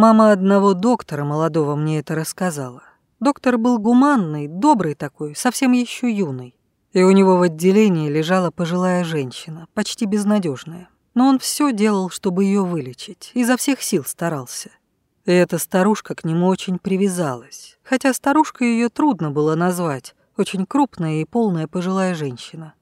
Мама одного доктора молодого мне это рассказала. Доктор был гуманный, добрый такой, совсем еще юный. И у него в отделении лежала пожилая женщина, почти безнадежная. Но он все делал, чтобы ее вылечить, изо всех сил старался. И эта старушка к нему очень привязалась. Хотя старушкой ее трудно было назвать, очень крупная и полная пожилая женщина.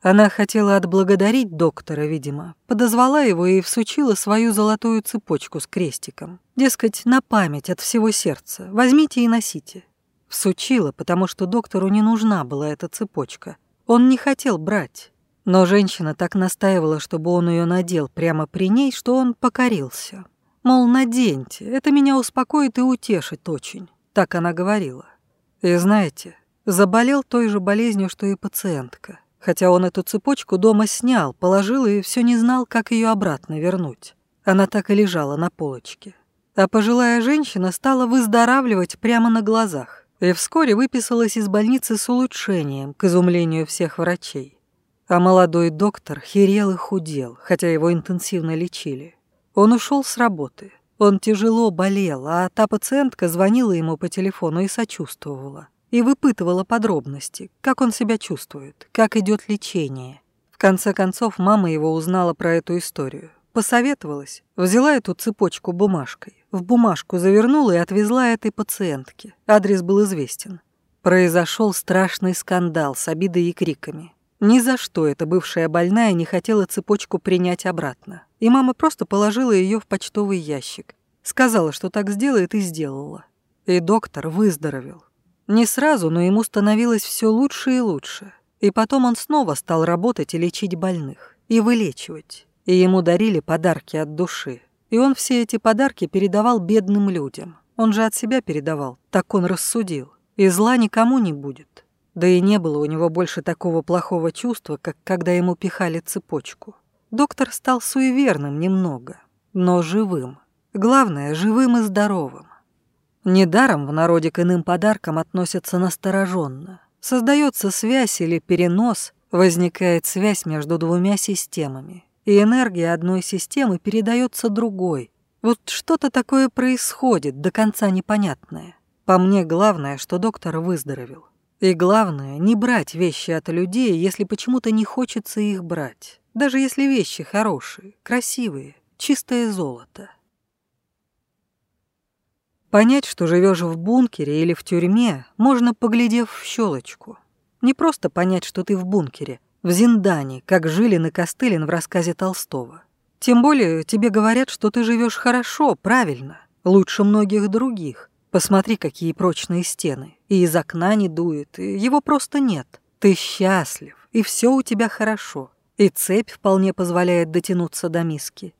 Она хотела отблагодарить доктора, видимо, подозвала его и всучила свою золотую цепочку с крестиком. Дескать, на память от всего сердца. Возьмите и носите. Всучила, потому что доктору не нужна была эта цепочка. Он не хотел брать. Но женщина так настаивала, чтобы он ее надел прямо при ней, что он покорился. Мол, наденьте, это меня успокоит и утешит очень. Так она говорила. И знаете, заболел той же болезнью, что и пациентка. Хотя он эту цепочку дома снял, положил и все не знал, как ее обратно вернуть. Она так и лежала на полочке. А пожилая женщина стала выздоравливать прямо на глазах и вскоре выписалась из больницы с улучшением, к изумлению всех врачей. А молодой доктор херел и худел, хотя его интенсивно лечили. Он ушел с работы. Он тяжело болел, а та пациентка звонила ему по телефону и сочувствовала и выпытывала подробности, как он себя чувствует, как идет лечение. В конце концов, мама его узнала про эту историю. Посоветовалась, взяла эту цепочку бумажкой, в бумажку завернула и отвезла этой пациентке. Адрес был известен. Произошел страшный скандал с обидой и криками. Ни за что эта бывшая больная не хотела цепочку принять обратно. И мама просто положила ее в почтовый ящик. Сказала, что так сделает, и сделала. И доктор выздоровел. Не сразу, но ему становилось все лучше и лучше. И потом он снова стал работать и лечить больных, и вылечивать. И ему дарили подарки от души. И он все эти подарки передавал бедным людям. Он же от себя передавал, так он рассудил. И зла никому не будет. Да и не было у него больше такого плохого чувства, как когда ему пихали цепочку. Доктор стал суеверным немного, но живым. Главное, живым и здоровым. Недаром в народе к иным подаркам относятся настороженно. Создается связь или перенос, возникает связь между двумя системами, и энергия одной системы передается другой. Вот что-то такое происходит, до конца непонятное. По мне главное, что доктор выздоровел. И главное, не брать вещи от людей, если почему-то не хочется их брать. Даже если вещи хорошие, красивые, чистое золото. Понять, что живешь в бункере или в тюрьме, можно, поглядев в щелочку. Не просто понять, что ты в бункере, в Зиндане, как Жилин и Костылин в рассказе Толстого. Тем более тебе говорят, что ты живешь хорошо, правильно, лучше многих других. Посмотри, какие прочные стены. И из окна не дует, и его просто нет. Ты счастлив, и все у тебя хорошо. И цепь вполне позволяет дотянуться до миски.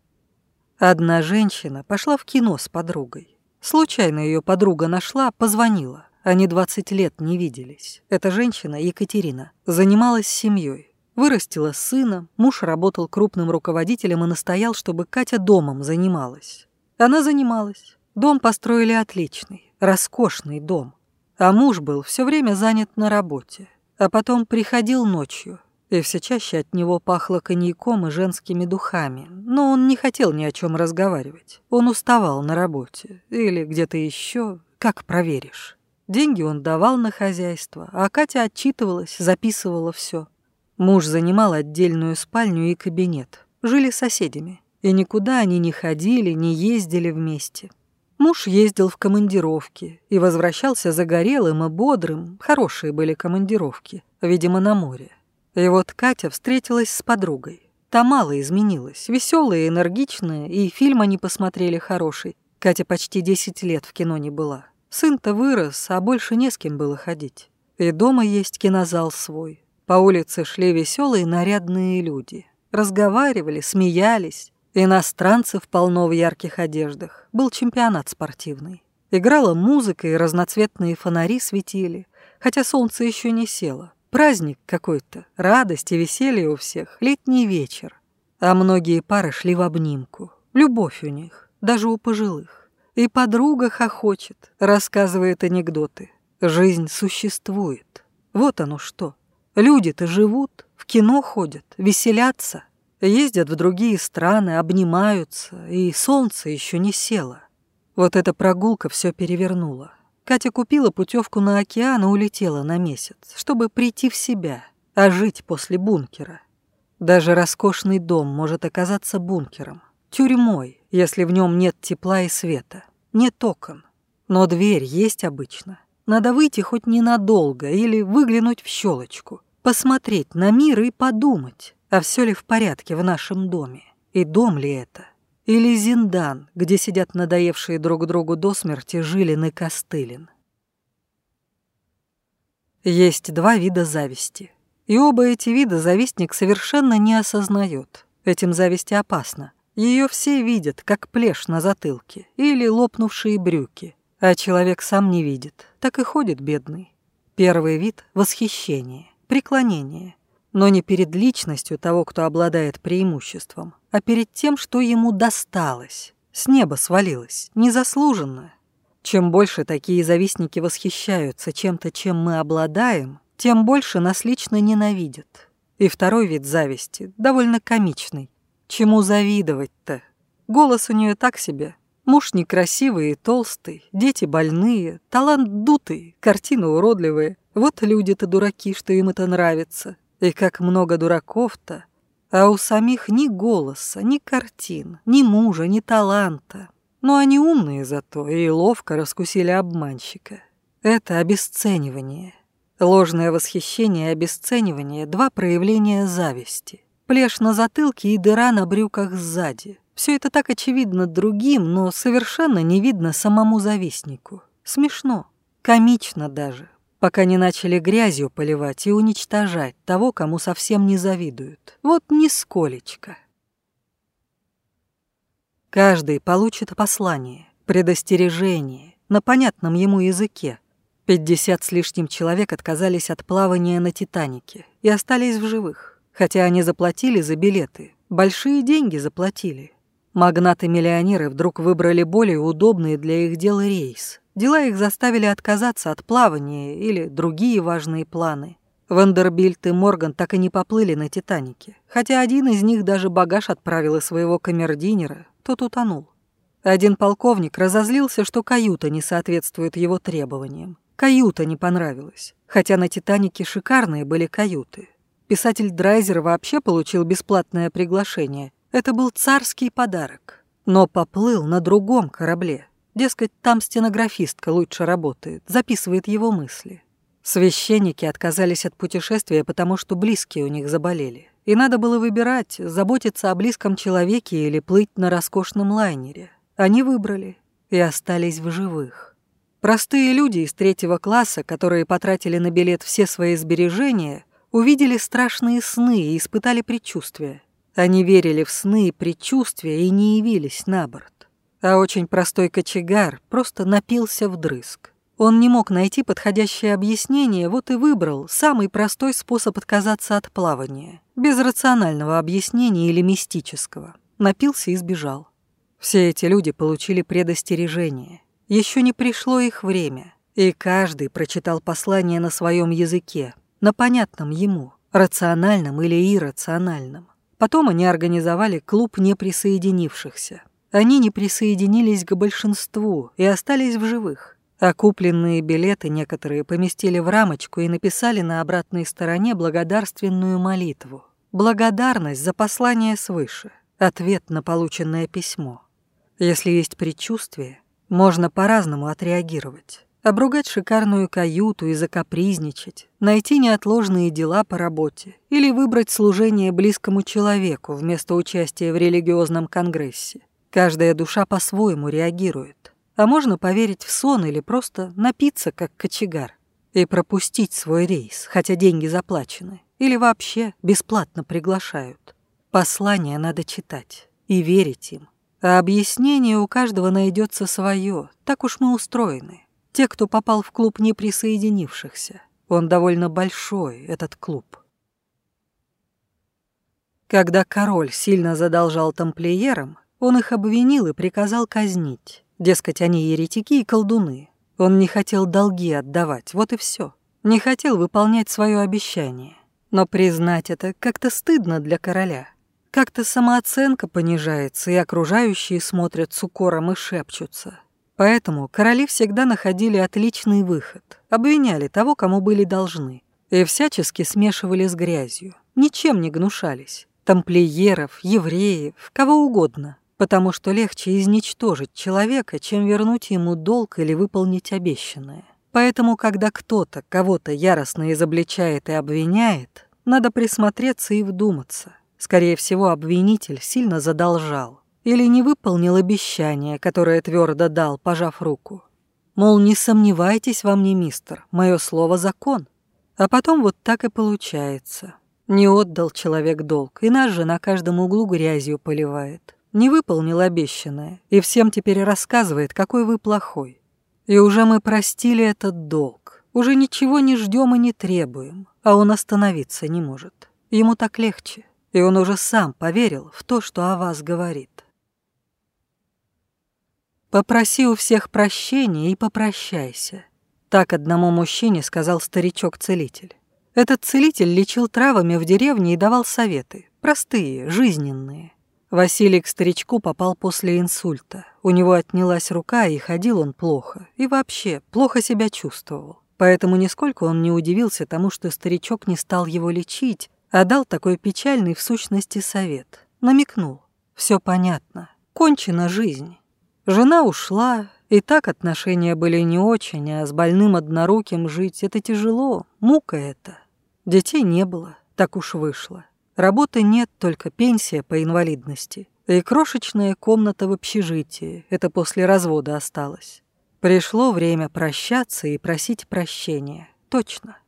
Одна женщина пошла в кино с подругой. Случайно ее подруга нашла, позвонила. Они 20 лет не виделись. Эта женщина, Екатерина, занималась семьей. Вырастила сына, муж работал крупным руководителем и настоял, чтобы Катя домом занималась. Она занималась. Дом построили отличный, роскошный дом. А муж был все время занят на работе. А потом приходил ночью, и все чаще от него пахло коньяком и женскими духами, но он не хотел ни о чем разговаривать. Он уставал на работе или где-то еще, как проверишь. Деньги он давал на хозяйство, а Катя отчитывалась, записывала все. Муж занимал отдельную спальню и кабинет. Жили соседями, и никуда они не ходили, не ездили вместе. Муж ездил в командировки и возвращался загорелым и бодрым, хорошие были командировки, видимо, на море. И вот Катя встретилась с подругой. Та мало изменилась, веселая энергичная, и фильм они посмотрели хороший. Катя почти 10 лет в кино не была. Сын-то вырос, а больше не с кем было ходить. И дома есть кинозал свой. По улице шли веселые нарядные люди. Разговаривали, смеялись. Иностранцев полно в ярких одеждах. Был чемпионат спортивный. Играла музыка, и разноцветные фонари светили, хотя солнце еще не село. Праздник какой-то, радость и веселье у всех, летний вечер. А многие пары шли в обнимку. Любовь у них, даже у пожилых. И подруга хохочет, рассказывает анекдоты. Жизнь существует. Вот оно что. Люди-то живут, в кино ходят, веселятся. Ездят в другие страны, обнимаются, и солнце еще не село. Вот эта прогулка все перевернула. Катя купила путевку на океан и улетела на месяц, чтобы прийти в себя, а жить после бункера. Даже роскошный дом может оказаться бункером, тюрьмой, если в нем нет тепла и света, нет окон. Но дверь есть обычно. Надо выйти хоть ненадолго или выглянуть в щелочку, посмотреть на мир и подумать, а все ли в порядке в нашем доме, и дом ли это. Или Зиндан, где сидят надоевшие друг другу до смерти Жилин и Костылин. Есть два вида зависти. И оба эти вида завистник совершенно не осознает. Этим зависть опасна. Ее все видят, как плешь на затылке или лопнувшие брюки. А человек сам не видит, так и ходит бедный. Первый вид — восхищение, преклонение но не перед личностью того, кто обладает преимуществом, а перед тем, что ему досталось, с неба свалилось, незаслуженно. Чем больше такие завистники восхищаются чем-то, чем мы обладаем, тем больше нас лично ненавидят. И второй вид зависти довольно комичный. Чему завидовать-то? Голос у нее так себе. Муж некрасивый и толстый, дети больные, талант дутый, картины уродливые. Вот люди-то дураки, что им это нравится. И как много дураков-то, а у самих ни голоса, ни картин, ни мужа, ни таланта. Но они умные зато и ловко раскусили обманщика. Это обесценивание. Ложное восхищение и обесценивание – два проявления зависти. Плешь на затылке и дыра на брюках сзади. Все это так очевидно другим, но совершенно не видно самому завистнику. Смешно, комично даже, пока не начали грязью поливать и уничтожать того, кому совсем не завидуют. Вот нисколечко. Каждый получит послание, предостережение, на понятном ему языке. Пятьдесят с лишним человек отказались от плавания на «Титанике» и остались в живых, хотя они заплатили за билеты, большие деньги заплатили. Магнаты-миллионеры вдруг выбрали более удобный для их дела рейс, Дела их заставили отказаться от плавания или другие важные планы. Вандербильт и Морган так и не поплыли на «Титанике», хотя один из них даже багаж отправил из своего камердинера, тот утонул. Один полковник разозлился, что каюта не соответствует его требованиям. Каюта не понравилась, хотя на «Титанике» шикарные были каюты. Писатель Драйзер вообще получил бесплатное приглашение. Это был царский подарок. Но поплыл на другом корабле, Дескать, там стенографистка лучше работает, записывает его мысли. Священники отказались от путешествия, потому что близкие у них заболели. И надо было выбирать, заботиться о близком человеке или плыть на роскошном лайнере. Они выбрали и остались в живых. Простые люди из третьего класса, которые потратили на билет все свои сбережения, увидели страшные сны и испытали предчувствия. Они верили в сны и предчувствия и не явились на борт. А очень простой кочегар просто напился вдрызг. Он не мог найти подходящее объяснение, вот и выбрал самый простой способ отказаться от плавания, без рационального объяснения или мистического. Напился и сбежал. Все эти люди получили предостережение. Еще не пришло их время, и каждый прочитал послание на своем языке, на понятном ему, рациональном или иррациональном. Потом они организовали клуб неприсоединившихся. Они не присоединились к большинству и остались в живых. А купленные билеты некоторые поместили в рамочку и написали на обратной стороне благодарственную молитву. Благодарность за послание свыше, ответ на полученное письмо. Если есть предчувствие, можно по-разному отреагировать. Обругать шикарную каюту и закапризничать, найти неотложные дела по работе или выбрать служение близкому человеку вместо участия в религиозном конгрессе. Каждая душа по-своему реагирует, а можно поверить в сон или просто напиться, как кочегар, и пропустить свой рейс, хотя деньги заплачены, или вообще бесплатно приглашают. Послания надо читать и верить им. А объяснение у каждого найдется свое, так уж мы устроены. Те, кто попал в клуб неприсоединившихся. Он довольно большой, этот клуб. Когда король сильно задолжал тамплиерам, он их обвинил и приказал казнить. Дескать, они еретики и колдуны. Он не хотел долги отдавать, вот и все. Не хотел выполнять свое обещание. Но признать это как-то стыдно для короля. Как-то самооценка понижается, и окружающие смотрят с укором и шепчутся. Поэтому короли всегда находили отличный выход, обвиняли того, кому были должны, и всячески смешивали с грязью, ничем не гнушались. Тамплиеров, евреев, кого угодно потому что легче изничтожить человека, чем вернуть ему долг или выполнить обещанное. Поэтому, когда кто-то кого-то яростно изобличает и обвиняет, надо присмотреться и вдуматься. Скорее всего, обвинитель сильно задолжал или не выполнил обещание, которое твердо дал, пожав руку. Мол, не сомневайтесь во мне, мистер, мое слово – закон. А потом вот так и получается. Не отдал человек долг, и нас же на каждом углу грязью поливает не выполнил обещанное и всем теперь рассказывает, какой вы плохой. И уже мы простили этот долг, уже ничего не ждем и не требуем, а он остановиться не может. Ему так легче, и он уже сам поверил в то, что о вас говорит. «Попроси у всех прощения и попрощайся», — так одному мужчине сказал старичок-целитель. Этот целитель лечил травами в деревне и давал советы, простые, жизненные. Василик к старичку попал после инсульта. У него отнялась рука, и ходил он плохо. И вообще, плохо себя чувствовал. Поэтому нисколько он не удивился тому, что старичок не стал его лечить, а дал такой печальный в сущности совет. Намекнул. Все понятно. Кончена жизнь. Жена ушла, и так отношения были не очень, а с больным одноруким жить — это тяжело, мука это. Детей не было, так уж вышло. Работы нет, только пенсия по инвалидности. И крошечная комната в общежитии, это после развода осталось. Пришло время прощаться и просить прощения. Точно.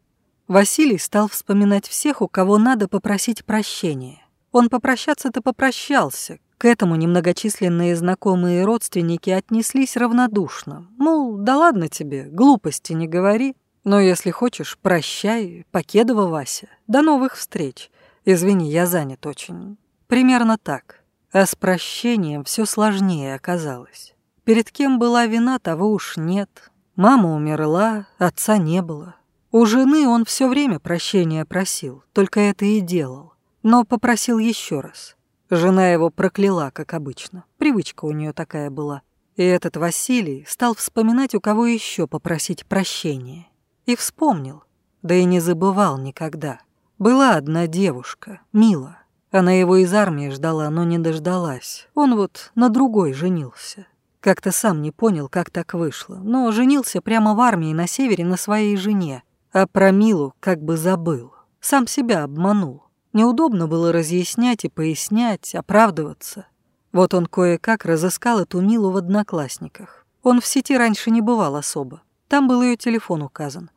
Василий стал вспоминать всех, у кого надо попросить прощения. Он попрощаться-то попрощался. К этому немногочисленные знакомые и родственники отнеслись равнодушно. Мол, да ладно тебе, глупости не говори. Но если хочешь, прощай, покедова Вася. До новых встреч. Извини, я занят очень. Примерно так. А с прощением все сложнее оказалось. Перед кем была вина, того уж нет. Мама умерла, отца не было. У жены он все время прощения просил, только это и делал. Но попросил еще раз. Жена его прокляла, как обычно. Привычка у нее такая была. И этот Василий стал вспоминать, у кого еще попросить прощения. И вспомнил, да и не забывал никогда. Была одна девушка, Мила. Она его из армии ждала, но не дождалась. Он вот на другой женился. Как-то сам не понял, как так вышло, но женился прямо в армии на севере на своей жене, а про Милу как бы забыл. Сам себя обманул. Неудобно было разъяснять и пояснять, оправдываться. Вот он кое-как разыскал эту Милу в одноклассниках. Он в сети раньше не бывал особо. Там был ее телефон указан.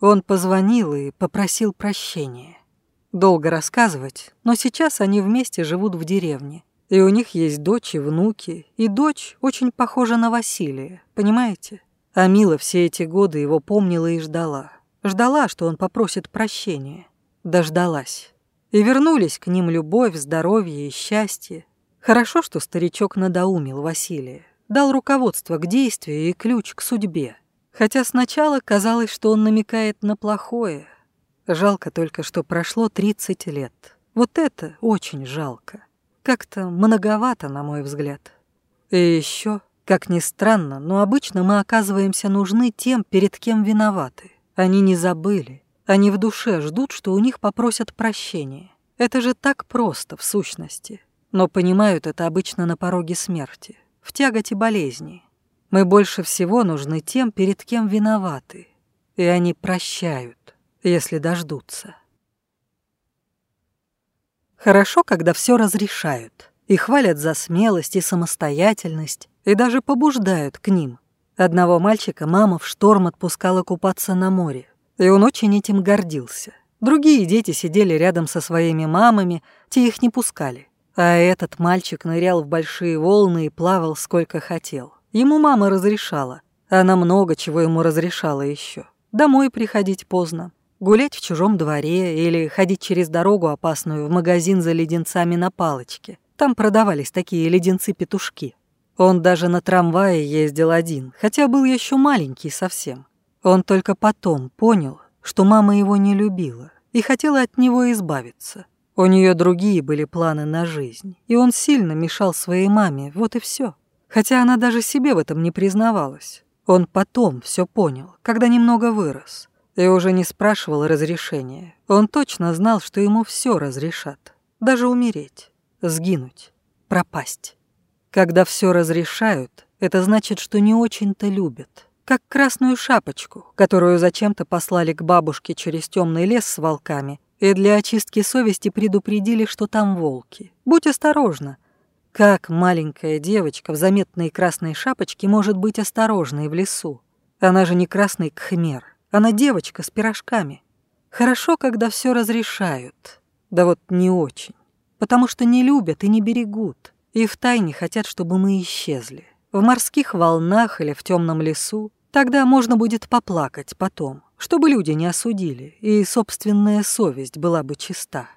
Он позвонил и попросил прощения. Долго рассказывать, но сейчас они вместе живут в деревне. И у них есть дочь и внуки, и дочь очень похожа на Василия, понимаете? А Мила все эти годы его помнила и ждала. Ждала, что он попросит прощения. Дождалась. И вернулись к ним любовь, здоровье и счастье. Хорошо, что старичок надоумил Василия. Дал руководство к действию и ключ к судьбе. Хотя сначала казалось, что он намекает на плохое, Жалко только, что прошло 30 лет. Вот это очень жалко. Как-то многовато, на мой взгляд. И еще, как ни странно, но обычно мы оказываемся нужны тем, перед кем виноваты. Они не забыли. Они в душе ждут, что у них попросят прощения. Это же так просто, в сущности. Но понимают это обычно на пороге смерти, в тяготе болезни. Мы больше всего нужны тем, перед кем виноваты. И они прощают если дождутся. Хорошо, когда все разрешают и хвалят за смелость и самостоятельность, и даже побуждают к ним. Одного мальчика мама в шторм отпускала купаться на море, и он очень этим гордился. Другие дети сидели рядом со своими мамами, те их не пускали. А этот мальчик нырял в большие волны и плавал сколько хотел. Ему мама разрешала. Она много чего ему разрешала еще. Домой приходить поздно, гулять в чужом дворе или ходить через дорогу опасную в магазин за леденцами на палочке. Там продавались такие леденцы-петушки. Он даже на трамвае ездил один, хотя был еще маленький совсем. Он только потом понял, что мама его не любила и хотела от него избавиться. У нее другие были планы на жизнь, и он сильно мешал своей маме, вот и все. Хотя она даже себе в этом не признавалась. Он потом все понял, когда немного вырос и уже не спрашивал разрешения. Он точно знал, что ему все разрешат. Даже умереть, сгинуть, пропасть. Когда все разрешают, это значит, что не очень-то любят. Как красную шапочку, которую зачем-то послали к бабушке через темный лес с волками, и для очистки совести предупредили, что там волки. Будь осторожна. Как маленькая девочка в заметной красной шапочке может быть осторожной в лесу? Она же не красный кхмер. Она девочка с пирожками. Хорошо, когда все разрешают. Да вот не очень. Потому что не любят и не берегут. И втайне хотят, чтобы мы исчезли. В морских волнах или в темном лесу. Тогда можно будет поплакать потом, чтобы люди не осудили, и собственная совесть была бы чиста.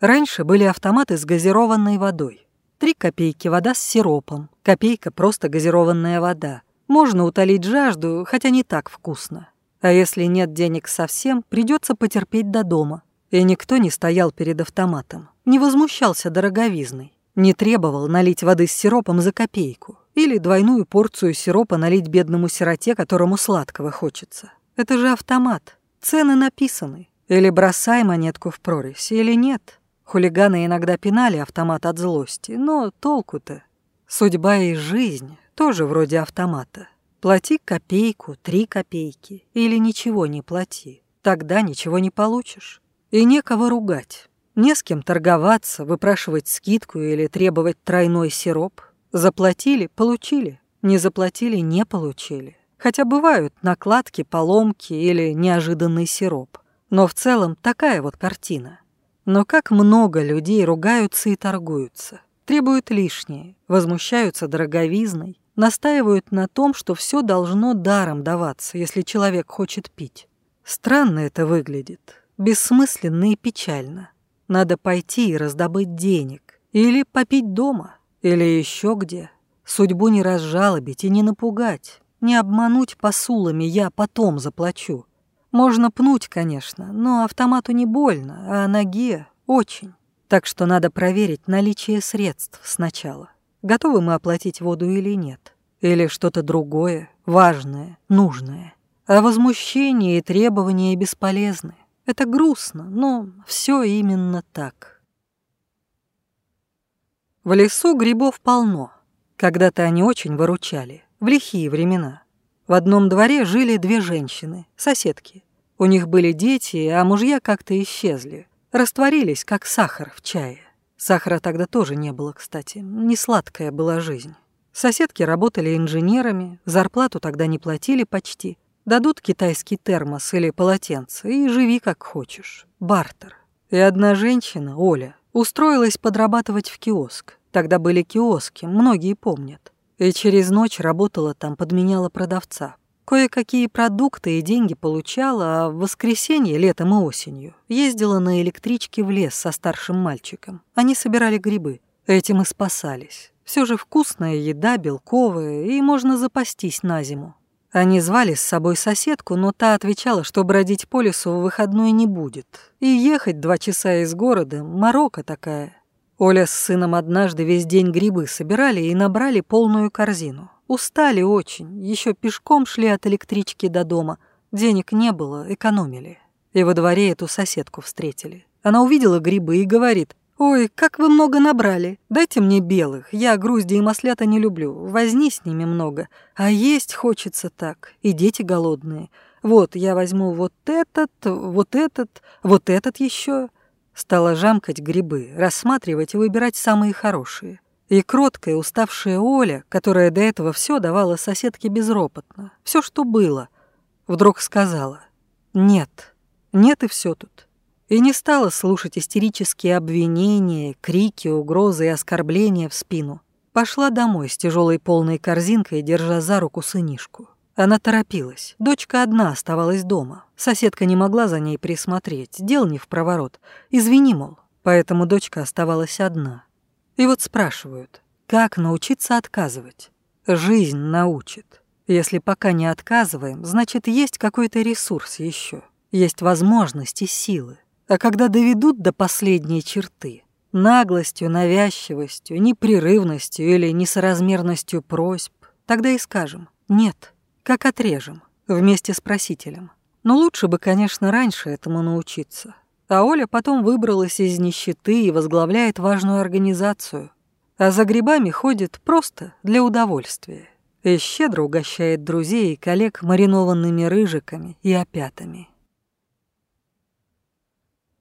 Раньше были автоматы с газированной водой. Три копейки вода с сиропом, копейка просто газированная вода. Можно утолить жажду, хотя не так вкусно. А если нет денег совсем, придется потерпеть до дома. И никто не стоял перед автоматом, не возмущался дороговизной, не требовал налить воды с сиропом за копейку или двойную порцию сиропа налить бедному сироте, которому сладкого хочется. Это же автомат. Цены написаны. Или бросай монетку в прорезь, или нет. Хулиганы иногда пинали автомат от злости, но толку-то. Судьба и жизнь тоже вроде автомата. Плати копейку, три копейки или ничего не плати. Тогда ничего не получишь. И некого ругать. Не с кем торговаться, выпрашивать скидку или требовать тройной сироп. Заплатили – получили. Не заплатили – не получили. Хотя бывают накладки, поломки или неожиданный сироп. Но в целом такая вот картина. Но как много людей ругаются и торгуются. Требуют лишнее, возмущаются дороговизной, настаивают на том, что все должно даром даваться, если человек хочет пить. Странно это выглядит, бессмысленно и печально. Надо пойти и раздобыть денег, или попить дома, или еще где. Судьбу не разжалобить и не напугать, не обмануть посулами «я потом заплачу». Можно пнуть, конечно, но автомату не больно, а ноге очень. Так что надо проверить наличие средств сначала готовы мы оплатить воду или нет. Или что-то другое, важное, нужное. А возмущение и требования бесполезны. Это грустно, но все именно так. В лесу грибов полно. Когда-то они очень выручали, в лихие времена. В одном дворе жили две женщины, соседки. У них были дети, а мужья как-то исчезли, растворились, как сахар в чае. Сахара тогда тоже не было, кстати. Не сладкая была жизнь. Соседки работали инженерами, зарплату тогда не платили почти. Дадут китайский термос или полотенце и живи как хочешь. Бартер. И одна женщина, Оля, устроилась подрабатывать в киоск. Тогда были киоски, многие помнят. И через ночь работала там, подменяла продавца. Кое-какие продукты и деньги получала, а в воскресенье, летом и осенью ездила на электричке в лес со старшим мальчиком. Они собирали грибы. Этим и спасались. Все же вкусная еда, белковая, и можно запастись на зиму. Они звали с собой соседку, но та отвечала, что бродить по лесу в выходной не будет. И ехать два часа из города – морока такая. Оля с сыном однажды весь день грибы собирали и набрали полную корзину. Устали очень, еще пешком шли от электрички до дома. Денег не было, экономили. И во дворе эту соседку встретили. Она увидела грибы и говорит, «Ой, как вы много набрали! Дайте мне белых, я грузди и маслята не люблю, возни с ними много. А есть хочется так, и дети голодные. Вот, я возьму вот этот, вот этот, вот этот еще. Стала жамкать грибы, рассматривать и выбирать самые хорошие. И кроткая, уставшая Оля, которая до этого все давала соседке безропотно, все, что было, вдруг сказала «Нет, нет и все тут». И не стала слушать истерические обвинения, крики, угрозы и оскорбления в спину. Пошла домой с тяжелой полной корзинкой, держа за руку сынишку. Она торопилась. Дочка одна оставалась дома. Соседка не могла за ней присмотреть, дел не в проворот. Извини, мол. Поэтому дочка оставалась одна. И вот спрашивают, как научиться отказывать? Жизнь научит. Если пока не отказываем, значит, есть какой-то ресурс еще, есть возможности, силы. А когда доведут до последней черты, наглостью, навязчивостью, непрерывностью или несоразмерностью просьб, тогда и скажем «нет», как отрежем, вместе с просителем. Но лучше бы, конечно, раньше этому научиться. А Оля потом выбралась из нищеты и возглавляет важную организацию. А за грибами ходит просто для удовольствия. И щедро угощает друзей и коллег маринованными рыжиками и опятами.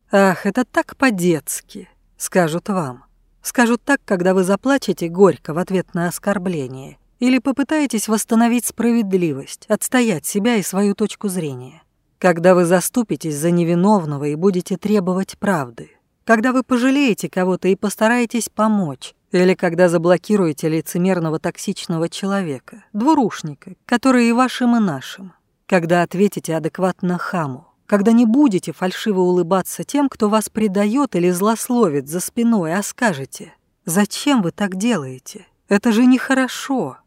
«Ах, это так по-детски», — скажут вам. Скажут так, когда вы заплачете горько в ответ на оскорбление или попытаетесь восстановить справедливость, отстоять себя и свою точку зрения. Когда вы заступитесь за невиновного и будете требовать правды. Когда вы пожалеете кого-то и постараетесь помочь. Или когда заблокируете лицемерного токсичного человека, двурушника, который и вашим, и нашим. Когда ответите адекватно хаму. Когда не будете фальшиво улыбаться тем, кто вас предает или злословит за спиной, а скажете «Зачем вы так делаете? Это же нехорошо».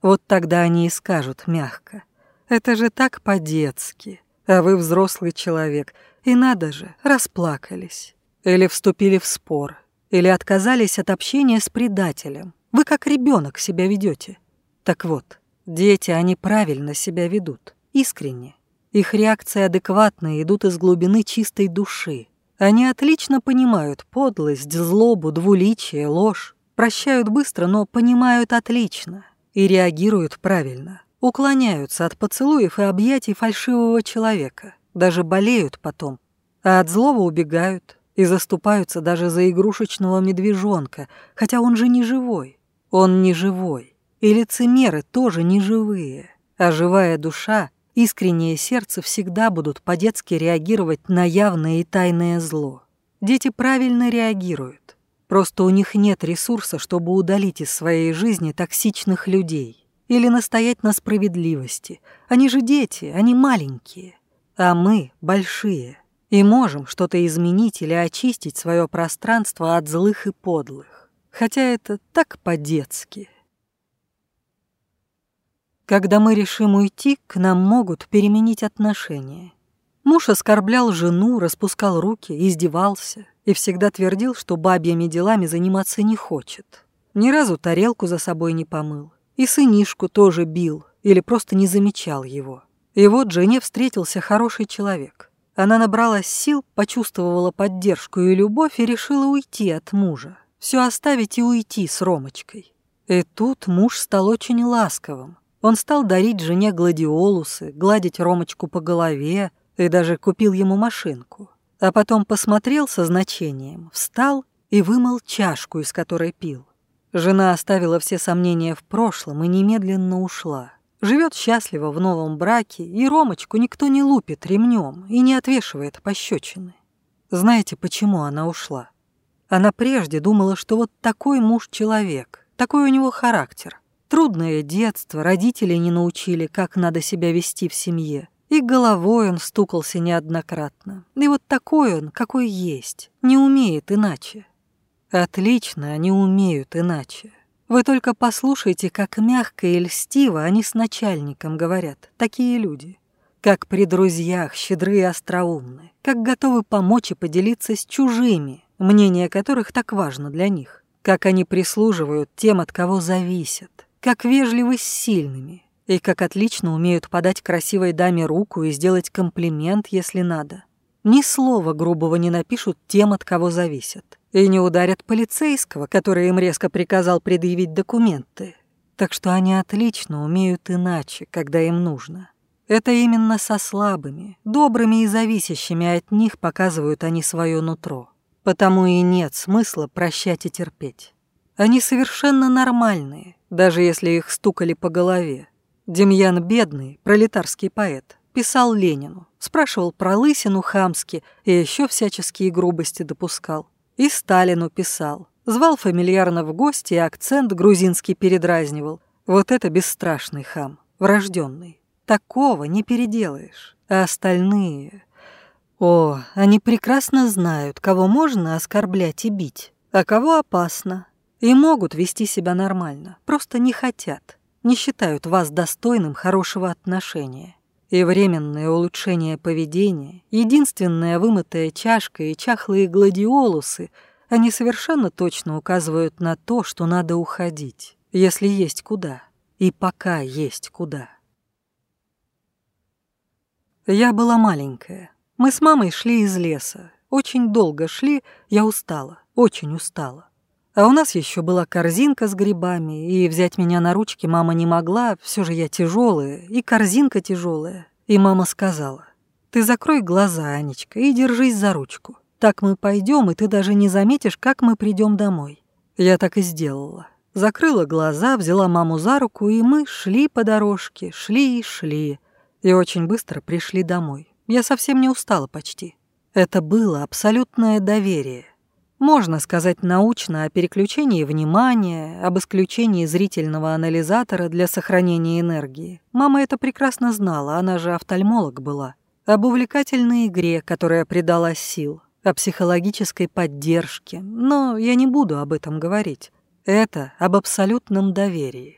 Вот тогда они и скажут мягко. Это же так по-детски. А вы взрослый человек, и надо же, расплакались. Или вступили в спор, или отказались от общения с предателем. Вы как ребенок себя ведете. Так вот, дети, они правильно себя ведут, искренне. Их реакции адекватные идут из глубины чистой души. Они отлично понимают подлость, злобу, двуличие, ложь. Прощают быстро, но понимают отлично. И реагируют правильно уклоняются от поцелуев и объятий фальшивого человека, даже болеют потом, а от злого убегают и заступаются даже за игрушечного медвежонка, хотя он же не живой. Он не живой. И лицемеры тоже не живые. А живая душа, искреннее сердце всегда будут по-детски реагировать на явное и тайное зло. Дети правильно реагируют. Просто у них нет ресурса, чтобы удалить из своей жизни токсичных людей или настоять на справедливости. Они же дети, они маленькие, а мы большие и можем что-то изменить или очистить свое пространство от злых и подлых. Хотя это так по-детски. Когда мы решим уйти, к нам могут переменить отношения. Муж оскорблял жену, распускал руки, издевался и всегда твердил, что бабьями делами заниматься не хочет. Ни разу тарелку за собой не помыл. И сынишку тоже бил или просто не замечал его. И вот жене встретился хороший человек. Она набралась сил, почувствовала поддержку и любовь и решила уйти от мужа. Все оставить и уйти с Ромочкой. И тут муж стал очень ласковым. Он стал дарить жене гладиолусы, гладить Ромочку по голове и даже купил ему машинку. А потом посмотрел со значением, встал и вымыл чашку, из которой пил. Жена оставила все сомнения в прошлом и немедленно ушла. Живет счастливо в новом браке, и Ромочку никто не лупит ремнем и не отвешивает пощечины. Знаете, почему она ушла? Она прежде думала, что вот такой муж человек, такой у него характер. Трудное детство, родители не научили, как надо себя вести в семье. И головой он стукался неоднократно. И вот такой он, какой есть, не умеет иначе. Отлично, они умеют иначе. Вы только послушайте, как мягко и льстиво они с начальником говорят, такие люди. Как при друзьях щедры и остроумны, как готовы помочь и поделиться с чужими, мнение которых так важно для них. Как они прислуживают тем, от кого зависят, как вежливы с сильными, и как отлично умеют подать красивой даме руку и сделать комплимент, если надо. Ни слова грубого не напишут тем, от кого зависят и не ударят полицейского, который им резко приказал предъявить документы. Так что они отлично умеют иначе, когда им нужно. Это именно со слабыми, добрыми и зависящими от них показывают они свое нутро. Потому и нет смысла прощать и терпеть. Они совершенно нормальные, даже если их стукали по голове. Демьян Бедный, пролетарский поэт, писал Ленину, спрашивал про лысину хамски и еще всяческие грубости допускал. И Сталину писал. Звал фамильярно в гости, и акцент грузинский передразнивал. Вот это бесстрашный хам, врожденный. Такого не переделаешь. А остальные... О, они прекрасно знают, кого можно оскорблять и бить, а кого опасно. И могут вести себя нормально, просто не хотят, не считают вас достойным хорошего отношения и временное улучшение поведения, единственная вымытая чашка и чахлые гладиолусы, они совершенно точно указывают на то, что надо уходить, если есть куда, и пока есть куда. Я была маленькая. Мы с мамой шли из леса. Очень долго шли, я устала, очень устала. А у нас еще была корзинка с грибами, и взять меня на ручки мама не могла, все же я тяжелая, и корзинка тяжелая. И мама сказала, «Ты закрой глаза, Анечка, и держись за ручку. Так мы пойдем, и ты даже не заметишь, как мы придем домой». Я так и сделала. Закрыла глаза, взяла маму за руку, и мы шли по дорожке, шли и шли. И очень быстро пришли домой. Я совсем не устала почти. Это было абсолютное доверие. Можно сказать научно о переключении внимания, об исключении зрительного анализатора для сохранения энергии. Мама это прекрасно знала, она же офтальмолог была. Об увлекательной игре, которая придала сил, о психологической поддержке, но я не буду об этом говорить. Это об абсолютном доверии.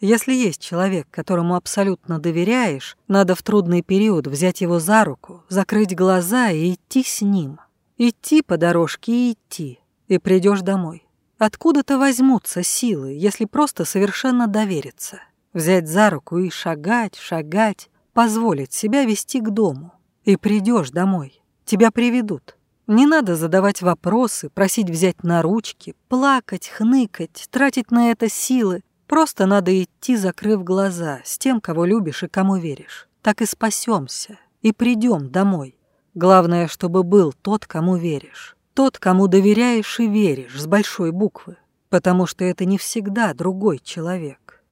Если есть человек, которому абсолютно доверяешь, надо в трудный период взять его за руку, закрыть глаза и идти с ним – Идти по дорожке и идти, и придешь домой. Откуда-то возьмутся силы, если просто совершенно довериться. Взять за руку и шагать, шагать, позволить себя вести к дому. И придешь домой. Тебя приведут. Не надо задавать вопросы, просить взять на ручки, плакать, хныкать, тратить на это силы. Просто надо идти, закрыв глаза, с тем, кого любишь и кому веришь. Так и спасемся, и придем домой. Главное, чтобы был тот, кому веришь. Тот, кому доверяешь и веришь, с большой буквы. Потому что это не всегда другой человек.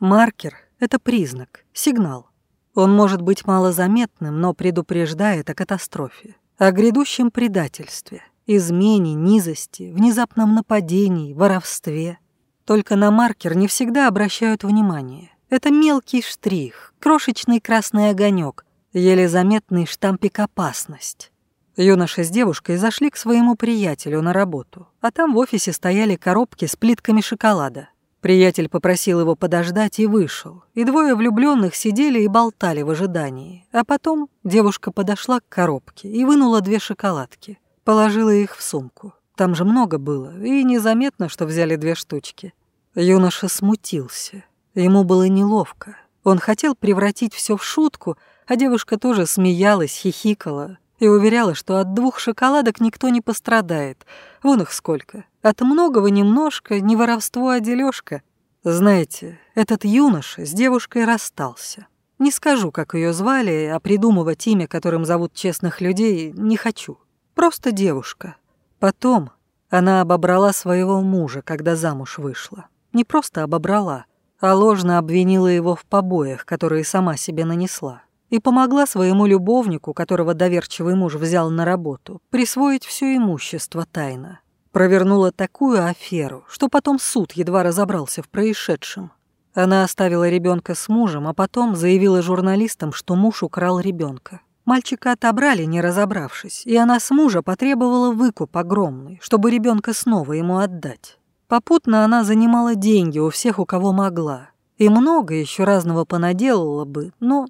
Маркер — это признак, сигнал. Он может быть малозаметным, но предупреждает о катастрофе, о грядущем предательстве, измене, низости, внезапном нападении, воровстве. Только на маркер не всегда обращают внимание. Это мелкий штрих, крошечный красный огонек, еле заметный штампик «Опасность». Юноша с девушкой зашли к своему приятелю на работу, а там в офисе стояли коробки с плитками шоколада. Приятель попросил его подождать и вышел, и двое влюбленных сидели и болтали в ожидании. А потом девушка подошла к коробке и вынула две шоколадки, положила их в сумку. Там же много было, и незаметно, что взяли две штучки. Юноша смутился. Ему было неловко. Он хотел превратить все в шутку — а девушка тоже смеялась, хихикала и уверяла, что от двух шоколадок никто не пострадает. Вон их сколько. От многого немножко, не воровство, а дележка. Знаете, этот юноша с девушкой расстался. Не скажу, как ее звали, а придумывать имя, которым зовут честных людей, не хочу. Просто девушка. Потом она обобрала своего мужа, когда замуж вышла. Не просто обобрала, а ложно обвинила его в побоях, которые сама себе нанесла и помогла своему любовнику, которого доверчивый муж взял на работу, присвоить все имущество тайно. Провернула такую аферу, что потом суд едва разобрался в происшедшем. Она оставила ребенка с мужем, а потом заявила журналистам, что муж украл ребенка. Мальчика отобрали, не разобравшись, и она с мужа потребовала выкуп огромный, чтобы ребенка снова ему отдать. Попутно она занимала деньги у всех, у кого могла. И много еще разного понаделала бы, но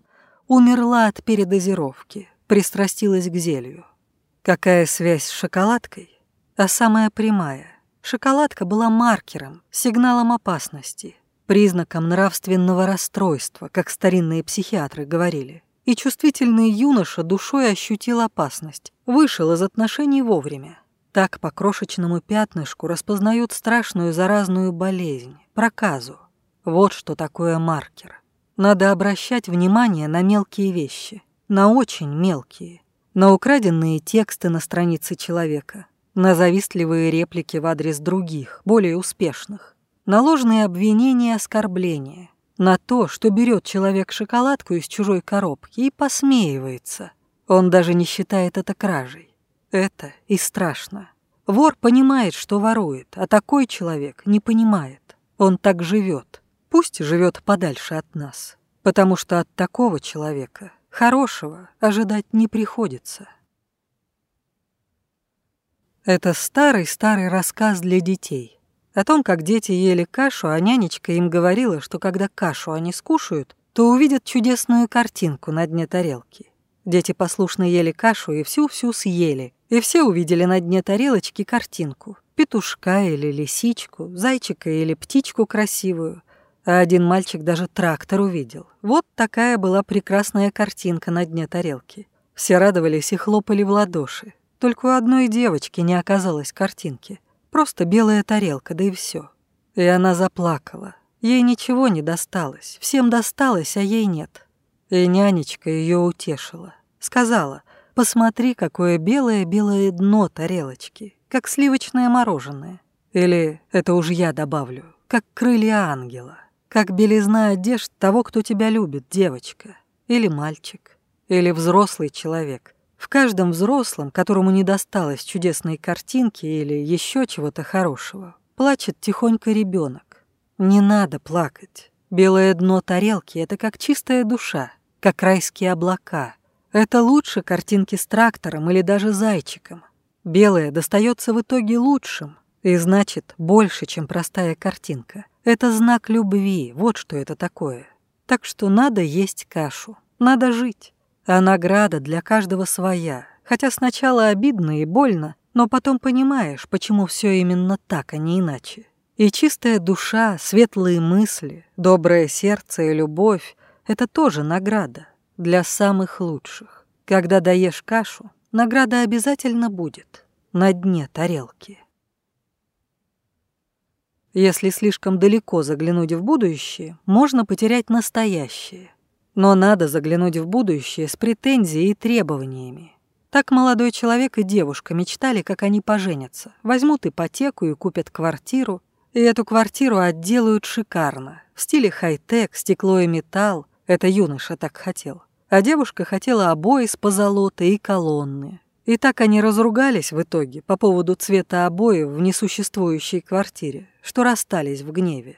Умерла от передозировки, пристрастилась к зелью. Какая связь с шоколадкой? А самая прямая. Шоколадка была маркером, сигналом опасности, признаком нравственного расстройства, как старинные психиатры говорили. И чувствительный юноша душой ощутил опасность, вышел из отношений вовремя. Так по крошечному пятнышку распознают страшную заразную болезнь, проказу. Вот что такое маркер надо обращать внимание на мелкие вещи, на очень мелкие, на украденные тексты на странице человека, на завистливые реплики в адрес других, более успешных, на ложные обвинения и оскорбления, на то, что берет человек шоколадку из чужой коробки и посмеивается. Он даже не считает это кражей. Это и страшно. Вор понимает, что ворует, а такой человек не понимает. Он так живет. Пусть живет подальше от нас, потому что от такого человека хорошего ожидать не приходится. Это старый-старый рассказ для детей. О том, как дети ели кашу, а нянечка им говорила, что когда кашу они скушают, то увидят чудесную картинку на дне тарелки. Дети послушно ели кашу и всю-всю съели, и все увидели на дне тарелочки картинку. Петушка или лисичку, зайчика или птичку красивую, а один мальчик даже трактор увидел. Вот такая была прекрасная картинка на дне тарелки. Все радовались и хлопали в ладоши. Только у одной девочки не оказалось картинки. Просто белая тарелка, да и все. И она заплакала. Ей ничего не досталось. Всем досталось, а ей нет. И нянечка ее утешила. Сказала, посмотри, какое белое-белое дно тарелочки, как сливочное мороженое. Или, это уж я добавлю, как крылья ангела как белизна одежд того, кто тебя любит, девочка, или мальчик, или взрослый человек. В каждом взрослом, которому не досталось чудесной картинки или еще чего-то хорошего, плачет тихонько ребенок. Не надо плакать. Белое дно тарелки — это как чистая душа, как райские облака. Это лучше картинки с трактором или даже зайчиком. Белое достается в итоге лучшим, и значит, больше, чем простая картинка. Это знак любви, вот что это такое. Так что надо есть кашу, надо жить. А награда для каждого своя. Хотя сначала обидно и больно, но потом понимаешь, почему все именно так, а не иначе. И чистая душа, светлые мысли, доброе сердце и любовь — это тоже награда для самых лучших. Когда даешь кашу, награда обязательно будет на дне тарелки. Если слишком далеко заглянуть в будущее, можно потерять настоящее. Но надо заглянуть в будущее с претензией и требованиями. Так молодой человек и девушка мечтали, как они поженятся, возьмут ипотеку и купят квартиру, и эту квартиру отделают шикарно, в стиле хай-тек, стекло и металл, это юноша так хотел. А девушка хотела обои с позолотой и колонны, и так они разругались в итоге по поводу цвета обоев в несуществующей квартире, что расстались в гневе.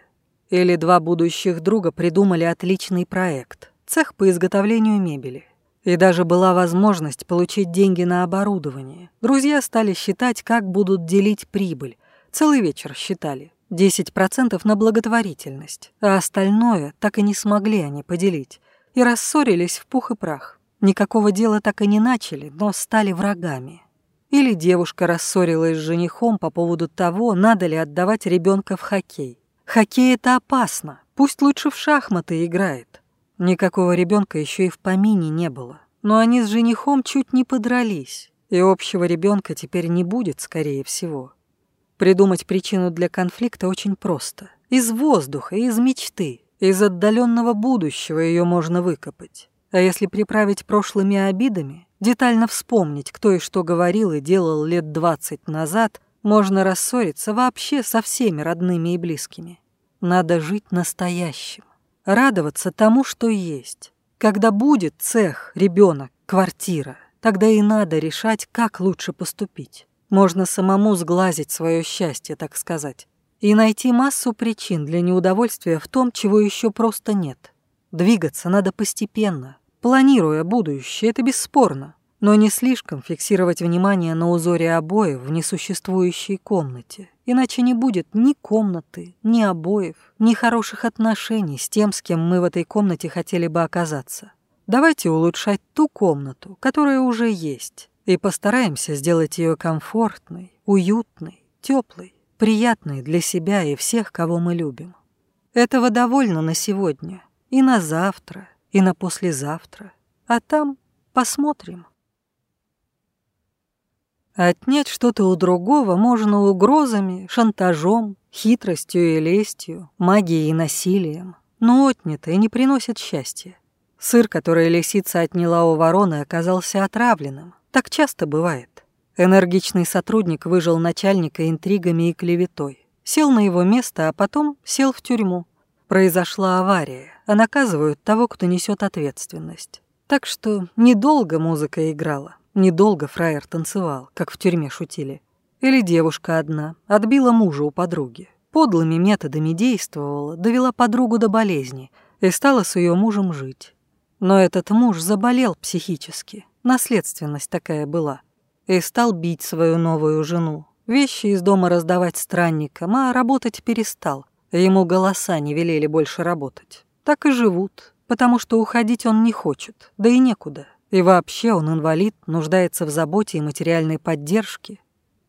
Или два будущих друга придумали отличный проект – цех по изготовлению мебели. И даже была возможность получить деньги на оборудование. Друзья стали считать, как будут делить прибыль. Целый вечер считали. 10% на благотворительность, а остальное так и не смогли они поделить. И рассорились в пух и прах. Никакого дела так и не начали, но стали врагами. Или девушка рассорилась с женихом по поводу того, надо ли отдавать ребенка в хоккей. Хоккей это опасно, пусть лучше в шахматы играет. Никакого ребенка еще и в помине не было. Но они с женихом чуть не подрались, и общего ребенка теперь не будет, скорее всего. Придумать причину для конфликта очень просто. Из воздуха, из мечты, из отдаленного будущего ее можно выкопать. А если приправить прошлыми обидами, детально вспомнить, кто и что говорил и делал лет двадцать назад, можно рассориться вообще со всеми родными и близкими. Надо жить настоящим, радоваться тому, что есть. Когда будет цех, ребенок, квартира, тогда и надо решать, как лучше поступить. Можно самому сглазить свое счастье, так сказать, и найти массу причин для неудовольствия в том, чего еще просто нет. Двигаться надо постепенно, планируя будущее, это бесспорно, но не слишком фиксировать внимание на узоре обоев в несуществующей комнате, иначе не будет ни комнаты, ни обоев, ни хороших отношений с тем, с кем мы в этой комнате хотели бы оказаться. Давайте улучшать ту комнату, которая уже есть, и постараемся сделать ее комфортной, уютной, теплой, приятной для себя и всех, кого мы любим. Этого довольно на сегодня и на завтра, и на послезавтра, а там посмотрим. Отнять что-то у другого можно угрозами, шантажом, хитростью и лестью, магией и насилием, но отнятое не приносит счастья. Сыр, который лисица отняла у вороны, оказался отравленным. Так часто бывает. Энергичный сотрудник выжил начальника интригами и клеветой. Сел на его место, а потом сел в тюрьму. Произошла авария а наказывают того, кто несет ответственность. Так что недолго музыка играла, недолго фраер танцевал, как в тюрьме шутили. Или девушка одна отбила мужа у подруги, подлыми методами действовала, довела подругу до болезни и стала с ее мужем жить. Но этот муж заболел психически, наследственность такая была, и стал бить свою новую жену, вещи из дома раздавать странникам, а работать перестал, ему голоса не велели больше работать. Так и живут, потому что уходить он не хочет, да и некуда. И вообще он инвалид, нуждается в заботе и материальной поддержке.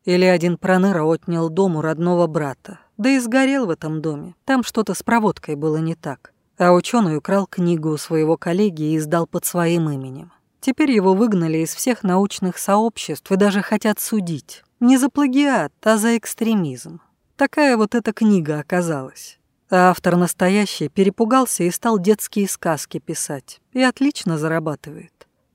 Или один проныра отнял дом у родного брата, да и сгорел в этом доме, там что-то с проводкой было не так. А ученый украл книгу у своего коллеги и издал под своим именем. Теперь его выгнали из всех научных сообществ и даже хотят судить. Не за плагиат, а за экстремизм. Такая вот эта книга оказалась. А автор настоящий перепугался и стал детские сказки писать. И отлично зарабатывает.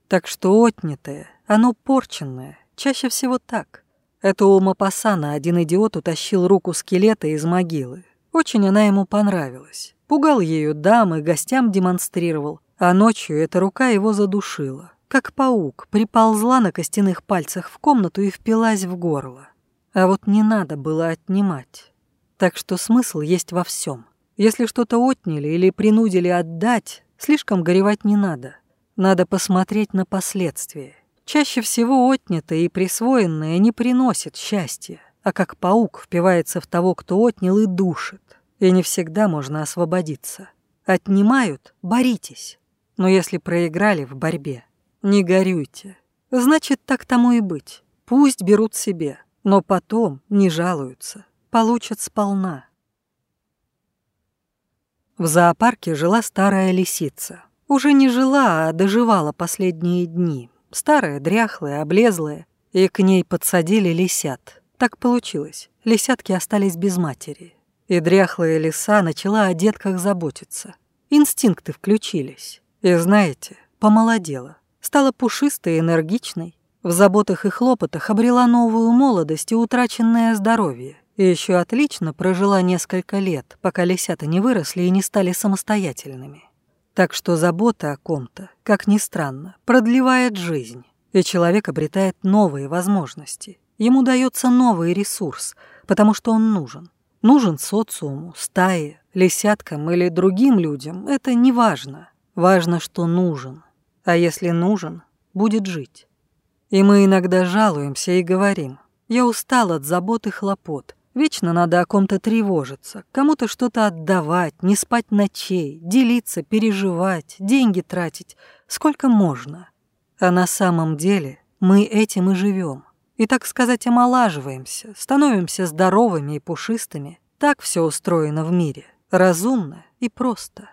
Так что отнятое, оно порченное. Чаще всего так. Это у Мапасана один идиот утащил руку скелета из могилы. Очень она ему понравилась. Пугал ее дам и гостям демонстрировал. А ночью эта рука его задушила. Как паук, приползла на костяных пальцах в комнату и впилась в горло. А вот не надо было отнимать. Так что смысл есть во всем. Если что-то отняли или принудили отдать, слишком горевать не надо. Надо посмотреть на последствия. Чаще всего отнятое и присвоенное не приносит счастья, а как паук впивается в того, кто отнял, и душит. И не всегда можно освободиться. Отнимают – боритесь. Но если проиграли в борьбе, не горюйте. Значит, так тому и быть. Пусть берут себе, но потом не жалуются получат сполна. В зоопарке жила старая лисица. Уже не жила, а доживала последние дни. Старая, дряхлая, облезлая. И к ней подсадили лисят. Так получилось. Лисятки остались без матери. И дряхлая лиса начала о детках заботиться. Инстинкты включились. И знаете, помолодела. Стала пушистой и энергичной. В заботах и хлопотах обрела новую молодость и утраченное здоровье. И еще отлично прожила несколько лет, пока лисята не выросли и не стали самостоятельными. Так что забота о ком-то, как ни странно, продлевает жизнь, и человек обретает новые возможности. Ему дается новый ресурс, потому что он нужен. Нужен социуму, стае, лисяткам или другим людям, это не важно. Важно, что нужен. А если нужен, будет жить. И мы иногда жалуемся и говорим, я устал от забот и хлопот, Вечно надо о ком-то тревожиться, кому-то что-то отдавать, не спать ночей, делиться, переживать, деньги тратить, сколько можно. А на самом деле мы этим и живем. И, так сказать, омолаживаемся, становимся здоровыми и пушистыми. Так все устроено в мире. Разумно и просто.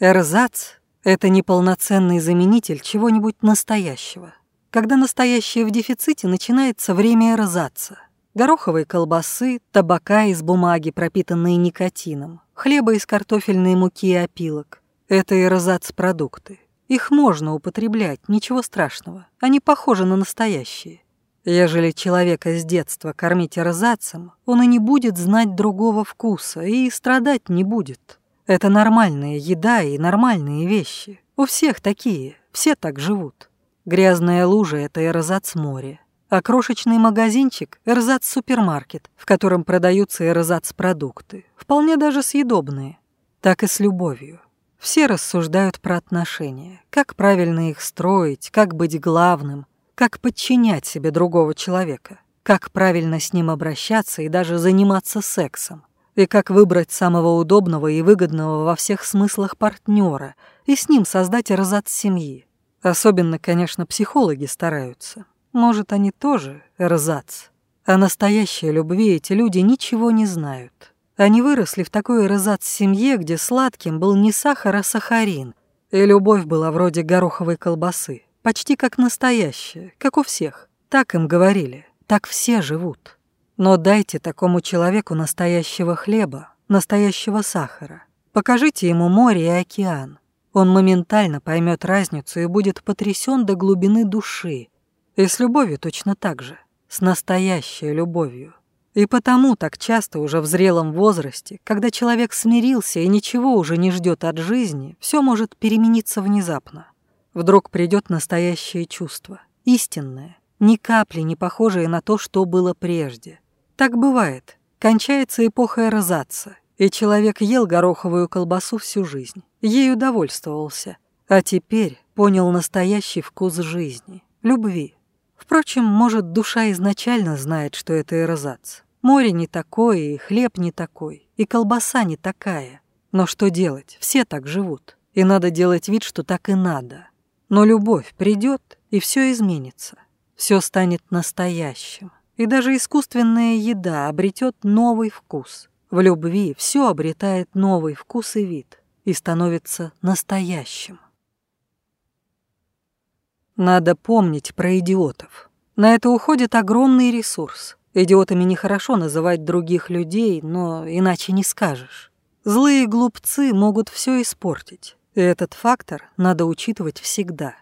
Эрзац — это неполноценный заменитель чего-нибудь настоящего — когда настоящее в дефиците начинается время эрзаца. гороховые колбасы, табака из бумаги, пропитанные никотином, хлеба из картофельной муки и опилок. Это эрзац продукты. Их можно употреблять, ничего страшного. Они похожи на настоящие. Ежели человека с детства кормить эрзацем, он и не будет знать другого вкуса и страдать не будет. Это нормальная еда и нормальные вещи. У всех такие, все так живут. Грязная лужа — это эрзац море, а крошечный магазинчик — эрзац-супермаркет, в котором продаются эрзац-продукты, вполне даже съедобные. Так и с любовью. Все рассуждают про отношения, как правильно их строить, как быть главным, как подчинять себе другого человека, как правильно с ним обращаться и даже заниматься сексом, и как выбрать самого удобного и выгодного во всех смыслах партнера и с ним создать эрзац семьи. Особенно, конечно, психологи стараются. Может, они тоже эрзац. О настоящей любви эти люди ничего не знают. Они выросли в такой эрзац-семье, где сладким был не сахар, а сахарин. И любовь была вроде гороховой колбасы. Почти как настоящая, как у всех. Так им говорили. Так все живут. Но дайте такому человеку настоящего хлеба, настоящего сахара. Покажите ему море и океан. Он моментально поймет разницу и будет потрясен до глубины души. И с любовью точно так же, с настоящей любовью. И потому так часто уже в зрелом возрасте, когда человек смирился и ничего уже не ждет от жизни, все может перемениться внезапно. Вдруг придет настоящее чувство, истинное, ни капли не похожее на то, что было прежде. Так бывает. Кончается эпоха эрзаца, и человек ел гороховую колбасу всю жизнь. Ей удовольствовался, а теперь понял настоящий вкус жизни, любви. Впрочем, может, душа изначально знает, что это эрзац. Море не такое, и хлеб не такой, и колбаса не такая. Но что делать, все так живут, и надо делать вид, что так и надо. Но любовь придет, и все изменится. Все станет настоящим, и даже искусственная еда обретет новый вкус. В любви все обретает новый вкус и вид и становится настоящим. Надо помнить про идиотов. На это уходит огромный ресурс. Идиотами нехорошо называть других людей, но иначе не скажешь. Злые глупцы могут все испортить, и этот фактор надо учитывать всегда.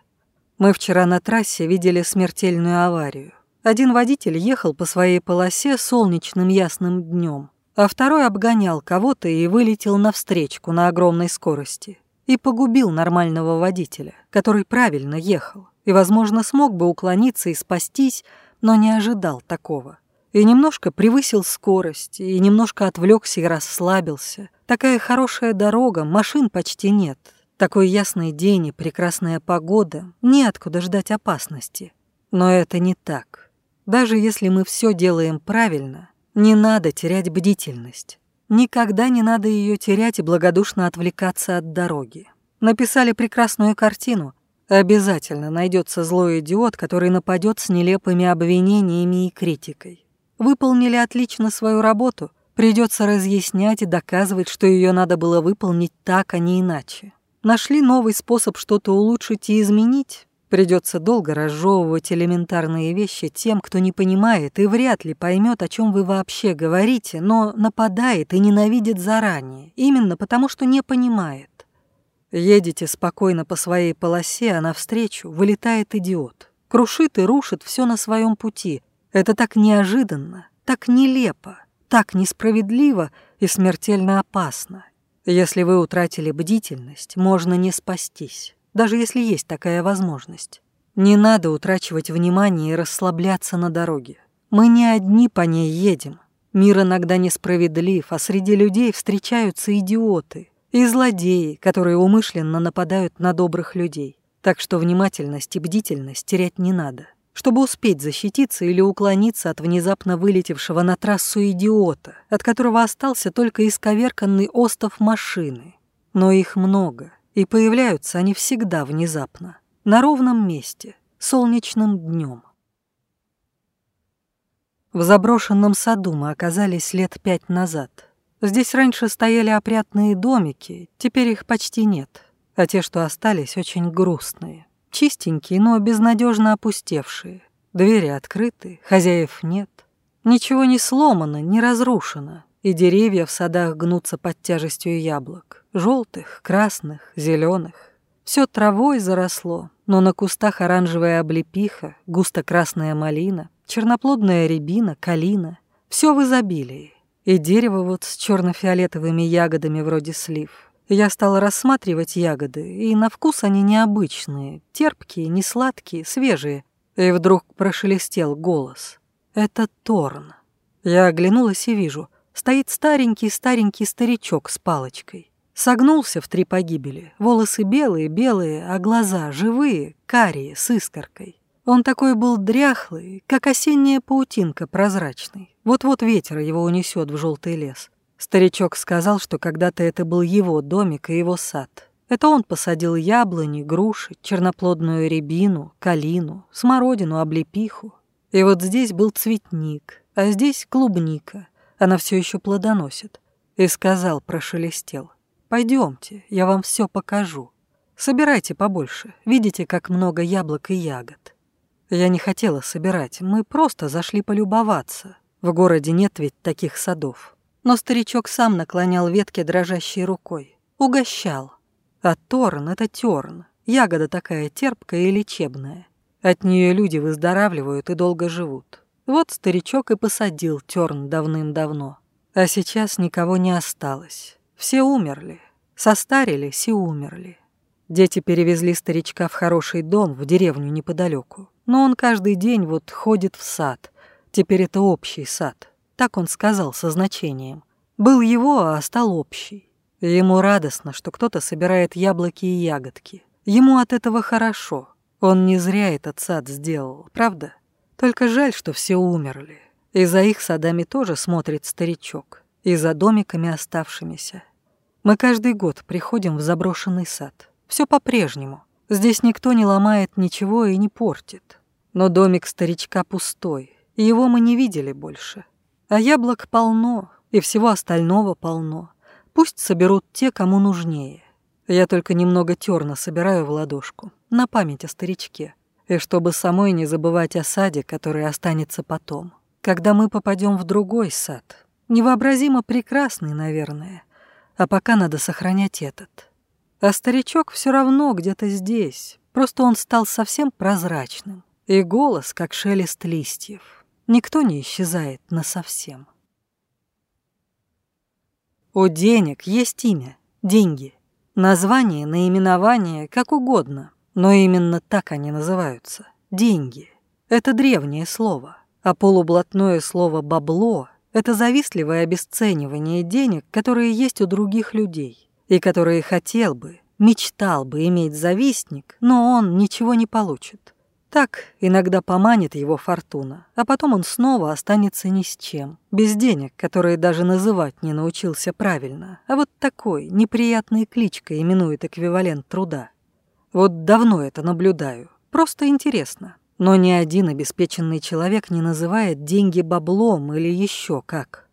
Мы вчера на трассе видели смертельную аварию. Один водитель ехал по своей полосе солнечным ясным днем, а второй обгонял кого-то и вылетел навстречку на огромной скорости и погубил нормального водителя, который правильно ехал и, возможно, смог бы уклониться и спастись, но не ожидал такого. И немножко превысил скорость, и немножко отвлекся и расслабился. Такая хорошая дорога, машин почти нет. Такой ясный день и прекрасная погода, неоткуда ждать опасности. Но это не так. Даже если мы все делаем правильно, не надо терять бдительность. Никогда не надо ее терять и благодушно отвлекаться от дороги. Написали прекрасную картину. Обязательно найдется злой идиот, который нападет с нелепыми обвинениями и критикой. Выполнили отлично свою работу, придется разъяснять и доказывать, что ее надо было выполнить так, а не иначе. Нашли новый способ что-то улучшить и изменить? Придется долго разжевывать элементарные вещи тем, кто не понимает и вряд ли поймет, о чем вы вообще говорите, но нападает и ненавидит заранее, именно потому что не понимает. Едете спокойно по своей полосе, а навстречу вылетает идиот. Крушит и рушит все на своем пути. Это так неожиданно, так нелепо, так несправедливо и смертельно опасно. Если вы утратили бдительность, можно не спастись даже если есть такая возможность. Не надо утрачивать внимание и расслабляться на дороге. Мы не одни по ней едем. Мир иногда несправедлив, а среди людей встречаются идиоты и злодеи, которые умышленно нападают на добрых людей. Так что внимательность и бдительность терять не надо. Чтобы успеть защититься или уклониться от внезапно вылетевшего на трассу идиота, от которого остался только исковерканный остов машины. Но их много, и появляются они всегда внезапно, на ровном месте, солнечным днем. В заброшенном саду мы оказались лет пять назад. Здесь раньше стояли опрятные домики, теперь их почти нет, а те, что остались, очень грустные. Чистенькие, но безнадежно опустевшие. Двери открыты, хозяев нет. Ничего не сломано, не разрушено, и деревья в садах гнутся под тяжестью яблок. Желтых, красных, зеленых. Все травой заросло, но на кустах оранжевая облепиха, густо-красная малина, черноплодная рябина, калина. Все в изобилии. И дерево вот с черно-фиолетовыми ягодами вроде слив. Я стала рассматривать ягоды, и на вкус они необычные, терпкие, несладкие, свежие. И вдруг прошелестел голос. «Это Торн». Я оглянулась и вижу. Стоит старенький-старенький старичок с палочкой. Согнулся в три погибели. Волосы белые, белые, а глаза живые, карие, с искоркой. Он такой был дряхлый, как осенняя паутинка прозрачный. Вот-вот ветер его унесет в желтый лес. Старичок сказал, что когда-то это был его домик и его сад. Это он посадил яблони, груши, черноплодную рябину, калину, смородину, облепиху. И вот здесь был цветник, а здесь клубника. Она все еще плодоносит. И сказал, прошелестел. Пойдемте, я вам все покажу. Собирайте побольше, видите, как много яблок и ягод. Я не хотела собирать, мы просто зашли полюбоваться. В городе нет ведь таких садов. Но старичок сам наклонял ветки дрожащей рукой. Угощал. А торн — это терн. Ягода такая терпкая и лечебная. От нее люди выздоравливают и долго живут. Вот старичок и посадил терн давным-давно. А сейчас никого не осталось. Все умерли, состарились и умерли. Дети перевезли старичка в хороший дом в деревню неподалеку. Но он каждый день вот ходит в сад. Теперь это общий сад. Так он сказал со значением. Был его, а стал общий. Ему радостно, что кто-то собирает яблоки и ягодки. Ему от этого хорошо. Он не зря этот сад сделал, правда? Только жаль, что все умерли. И за их садами тоже смотрит старичок. И за домиками оставшимися. Мы каждый год приходим в заброшенный сад. Все по-прежнему. Здесь никто не ломает ничего и не портит. Но домик старичка пустой, и его мы не видели больше. А яблок полно, и всего остального полно. Пусть соберут те, кому нужнее. Я только немного терна собираю в ладошку, на память о старичке. И чтобы самой не забывать о саде, который останется потом. Когда мы попадем в другой сад, невообразимо прекрасный, наверное, а пока надо сохранять этот. А старичок все равно где-то здесь. Просто он стал совсем прозрачным. И голос, как шелест листьев. Никто не исчезает насовсем. У денег есть имя – деньги. Название, наименование, как угодно. Но именно так они называются – деньги. Это древнее слово. А полублатное слово «бабло» Это завистливое обесценивание денег, которые есть у других людей, и которые хотел бы, мечтал бы иметь завистник, но он ничего не получит. Так иногда поманит его фортуна, а потом он снова останется ни с чем, без денег, которые даже называть не научился правильно, а вот такой неприятной кличкой именует эквивалент труда. Вот давно это наблюдаю, просто интересно. Но ни один обеспеченный человек не называет деньги баблом или еще как.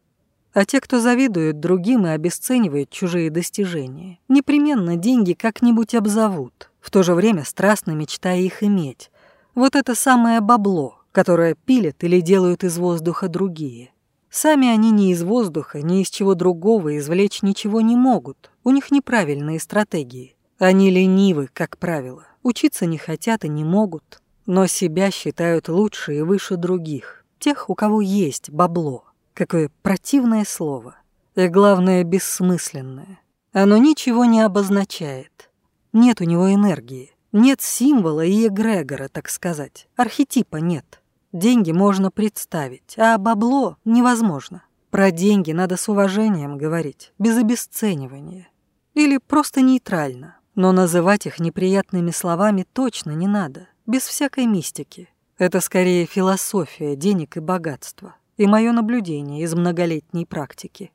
А те, кто завидует другим и обесценивает чужие достижения, непременно деньги как-нибудь обзовут, в то же время страстно мечтая их иметь. Вот это самое бабло, которое пилят или делают из воздуха другие. Сами они ни из воздуха, ни из чего другого извлечь ничего не могут. У них неправильные стратегии. Они ленивы, как правило. Учиться не хотят и не могут но себя считают лучше и выше других, тех, у кого есть бабло. Какое противное слово. И главное, бессмысленное. Оно ничего не обозначает. Нет у него энергии. Нет символа и эгрегора, так сказать. Архетипа нет. Деньги можно представить, а бабло невозможно. Про деньги надо с уважением говорить, без обесценивания. Или просто нейтрально. Но называть их неприятными словами точно не надо без всякой мистики. Это скорее философия денег и богатства и мое наблюдение из многолетней практики.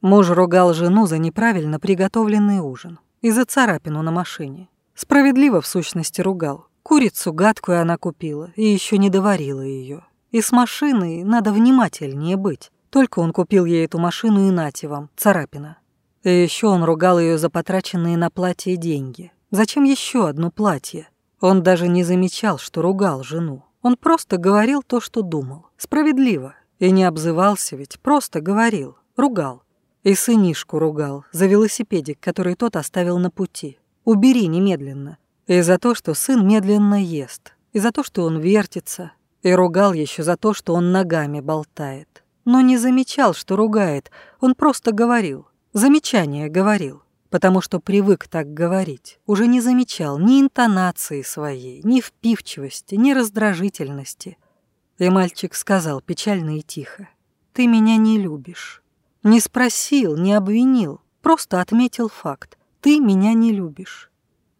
Муж ругал жену за неправильно приготовленный ужин и за царапину на машине. Справедливо, в сущности, ругал. Курицу гадкую она купила и еще не доварила ее. И с машиной надо внимательнее быть. Только он купил ей эту машину и нате вам, царапина. И еще он ругал ее за потраченные на платье деньги. Зачем еще одно платье? Он даже не замечал, что ругал жену. Он просто говорил то, что думал. Справедливо. И не обзывался ведь, просто говорил. Ругал. И сынишку ругал за велосипедик, который тот оставил на пути. «Убери немедленно». И за то, что сын медленно ест. И за то, что он вертится. И ругал еще за то, что он ногами болтает. Но не замечал, что ругает. Он просто говорил. Замечание говорил потому что привык так говорить, уже не замечал ни интонации своей, ни впивчивости, ни раздражительности. И мальчик сказал печально и тихо, «Ты меня не любишь». Не спросил, не обвинил, просто отметил факт, «Ты меня не любишь».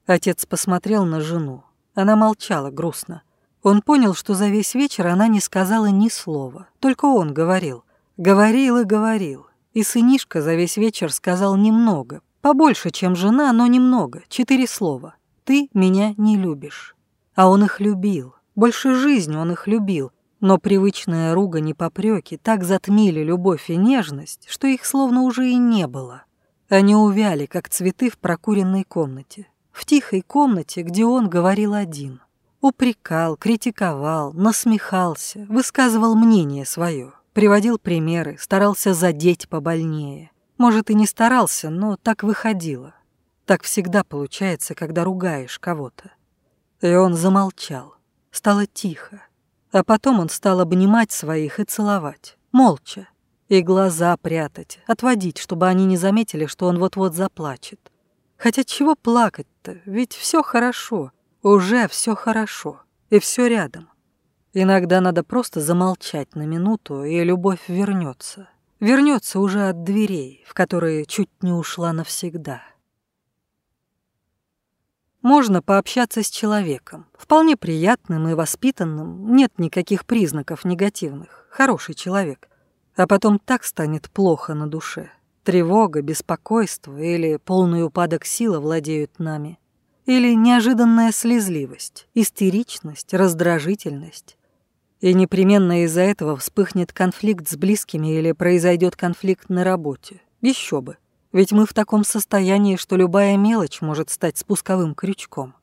Отец посмотрел на жену. Она молчала грустно. Он понял, что за весь вечер она не сказала ни слова, только он говорил. Говорил и говорил. И сынишка за весь вечер сказал немного, Побольше, чем жена, но немного, четыре слова. «Ты меня не любишь». А он их любил. Больше жизни он их любил. Но привычная руга не попреки так затмили любовь и нежность, что их словно уже и не было. Они увяли, как цветы в прокуренной комнате. В тихой комнате, где он говорил один. Упрекал, критиковал, насмехался, высказывал мнение свое, приводил примеры, старался задеть побольнее. Может, и не старался, но так выходило. Так всегда получается, когда ругаешь кого-то. И он замолчал. Стало тихо. А потом он стал обнимать своих и целовать. Молча. И глаза прятать, отводить, чтобы они не заметили, что он вот-вот заплачет. Хотя чего плакать-то? Ведь все хорошо. Уже все хорошо. И все рядом. Иногда надо просто замолчать на минуту, и любовь вернется вернется уже от дверей, в которые чуть не ушла навсегда. Можно пообщаться с человеком, вполне приятным и воспитанным, нет никаких признаков негативных, хороший человек. А потом так станет плохо на душе. Тревога, беспокойство или полный упадок силы владеют нами. Или неожиданная слезливость, истеричность, раздражительность и непременно из-за этого вспыхнет конфликт с близкими или произойдет конфликт на работе. Еще бы. Ведь мы в таком состоянии, что любая мелочь может стать спусковым крючком.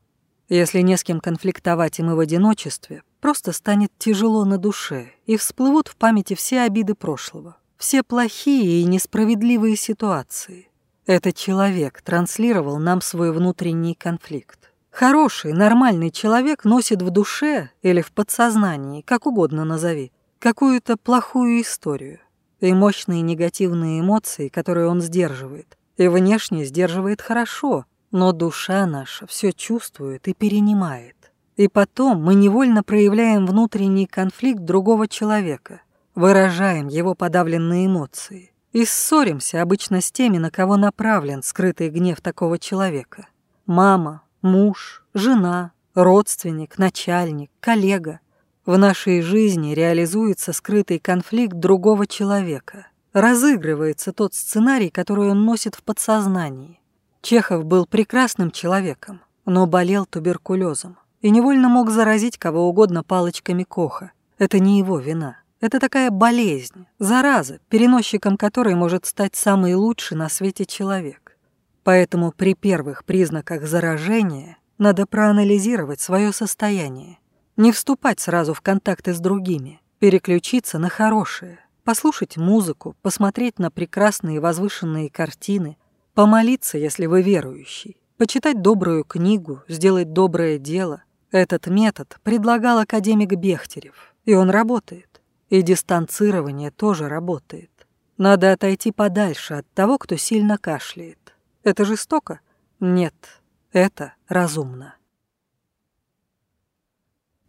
Если не с кем конфликтовать и мы в одиночестве, просто станет тяжело на душе, и всплывут в памяти все обиды прошлого, все плохие и несправедливые ситуации. Этот человек транслировал нам свой внутренний конфликт. Хороший, нормальный человек носит в душе или в подсознании, как угодно назови, какую-то плохую историю и мощные негативные эмоции, которые он сдерживает. И внешне сдерживает хорошо, но душа наша все чувствует и перенимает. И потом мы невольно проявляем внутренний конфликт другого человека, выражаем его подавленные эмоции и ссоримся обычно с теми, на кого направлен скрытый гнев такого человека. Мама, муж, жена, родственник, начальник, коллега. В нашей жизни реализуется скрытый конфликт другого человека. Разыгрывается тот сценарий, который он носит в подсознании. Чехов был прекрасным человеком, но болел туберкулезом и невольно мог заразить кого угодно палочками Коха. Это не его вина. Это такая болезнь, зараза, переносчиком которой может стать самый лучший на свете человек. Поэтому при первых признаках заражения надо проанализировать свое состояние, не вступать сразу в контакты с другими, переключиться на хорошее, послушать музыку, посмотреть на прекрасные возвышенные картины, помолиться, если вы верующий, почитать добрую книгу, сделать доброе дело. Этот метод предлагал академик Бехтерев, и он работает. И дистанцирование тоже работает. Надо отойти подальше от того, кто сильно кашляет. Это жестоко? Нет, это разумно.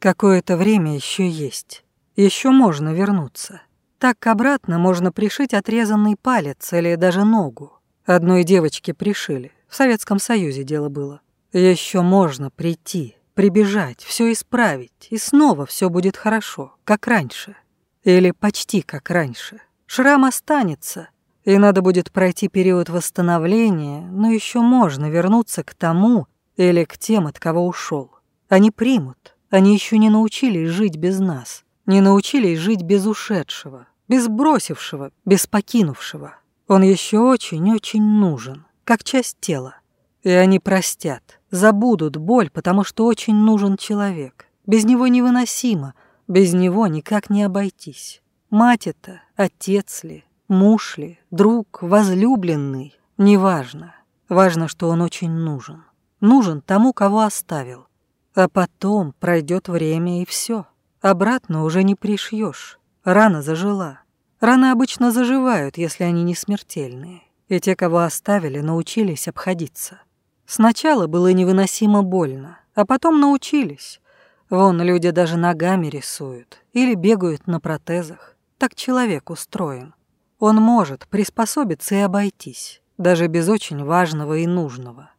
Какое-то время еще есть. Еще можно вернуться. Так обратно можно пришить отрезанный палец или даже ногу. Одной девочке пришили. В Советском Союзе дело было. Еще можно прийти, прибежать, все исправить, и снова все будет хорошо, как раньше. Или почти как раньше. Шрам останется, и надо будет пройти период восстановления, но еще можно вернуться к тому или к тем, от кого ушел. Они примут, они еще не научились жить без нас, не научились жить без ушедшего, без бросившего, без покинувшего. Он еще очень-очень нужен, как часть тела. И они простят, забудут боль, потому что очень нужен человек. Без него невыносимо, без него никак не обойтись. Мать это, отец ли, Муж ли, друг, возлюбленный, неважно. Важно, что он очень нужен. Нужен тому, кого оставил. А потом пройдет время и все. Обратно уже не пришьешь. Рана зажила. Раны обычно заживают, если они не смертельные. И те, кого оставили, научились обходиться. Сначала было невыносимо больно, а потом научились. Вон люди даже ногами рисуют или бегают на протезах. Так человек устроен. Он может приспособиться и обойтись, даже без очень важного и нужного.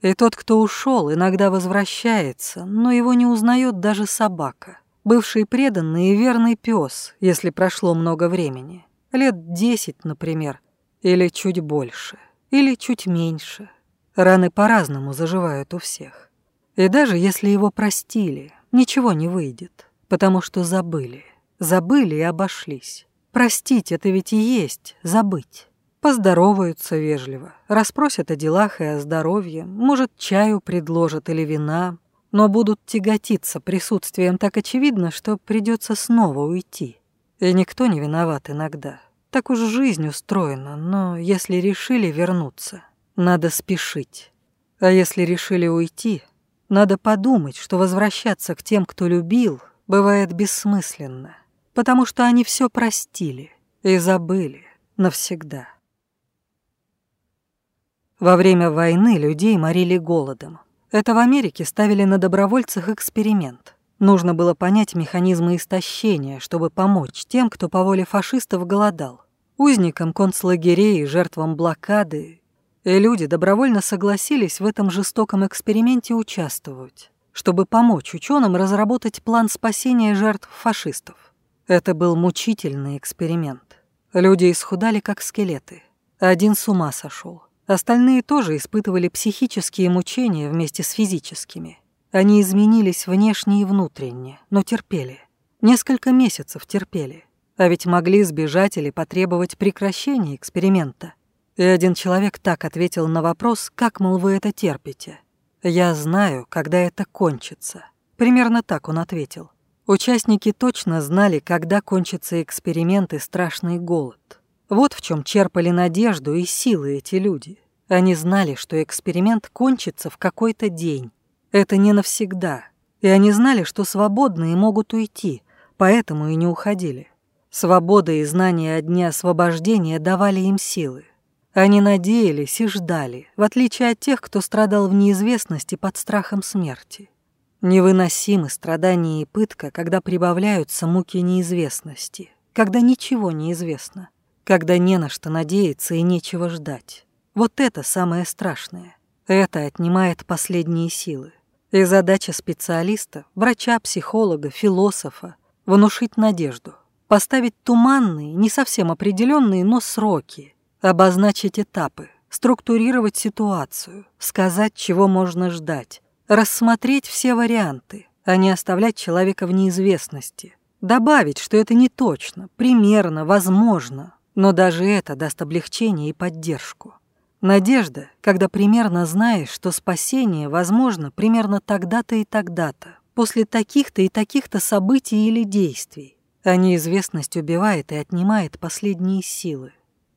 И тот, кто ушел, иногда возвращается, но его не узнает даже собака. Бывший преданный и верный пес, если прошло много времени. Лет десять, например, или чуть больше, или чуть меньше. Раны по-разному заживают у всех. И даже если его простили, ничего не выйдет, потому что забыли. Забыли и обошлись. Простить — это ведь и есть забыть. Поздороваются вежливо, расспросят о делах и о здоровье, может, чаю предложат или вина, но будут тяготиться присутствием так очевидно, что придется снова уйти. И никто не виноват иногда. Так уж жизнь устроена, но если решили вернуться, надо спешить. А если решили уйти, надо подумать, что возвращаться к тем, кто любил, бывает бессмысленно потому что они все простили и забыли навсегда. Во время войны людей морили голодом. Это в Америке ставили на добровольцах эксперимент. Нужно было понять механизмы истощения, чтобы помочь тем, кто по воле фашистов голодал. Узникам концлагерей и жертвам блокады. И люди добровольно согласились в этом жестоком эксперименте участвовать, чтобы помочь ученым разработать план спасения жертв фашистов. Это был мучительный эксперимент. Люди исхудали, как скелеты. Один с ума сошел. Остальные тоже испытывали психические мучения вместе с физическими. Они изменились внешне и внутренне, но терпели. Несколько месяцев терпели. А ведь могли сбежать или потребовать прекращения эксперимента. И один человек так ответил на вопрос, как, мол, вы это терпите. «Я знаю, когда это кончится». Примерно так он ответил. Участники точно знали, когда кончатся эксперименты «Страшный голод». Вот в чем черпали надежду и силы эти люди. Они знали, что эксперимент кончится в какой-то день. Это не навсегда. И они знали, что свободные могут уйти, поэтому и не уходили. Свобода и знания о дне освобождения давали им силы. Они надеялись и ждали, в отличие от тех, кто страдал в неизвестности под страхом смерти. Невыносимы страдания и пытка, когда прибавляются муки неизвестности, когда ничего не известно, когда не на что надеяться и нечего ждать. Вот это самое страшное. Это отнимает последние силы. И задача специалиста, врача, психолога, философа – внушить надежду, поставить туманные, не совсем определенные, но сроки, обозначить этапы, структурировать ситуацию, сказать, чего можно ждать, рассмотреть все варианты, а не оставлять человека в неизвестности. Добавить, что это не точно, примерно, возможно, но даже это даст облегчение и поддержку. Надежда, когда примерно знаешь, что спасение возможно примерно тогда-то и тогда-то, после таких-то и таких-то событий или действий, а неизвестность убивает и отнимает последние силы.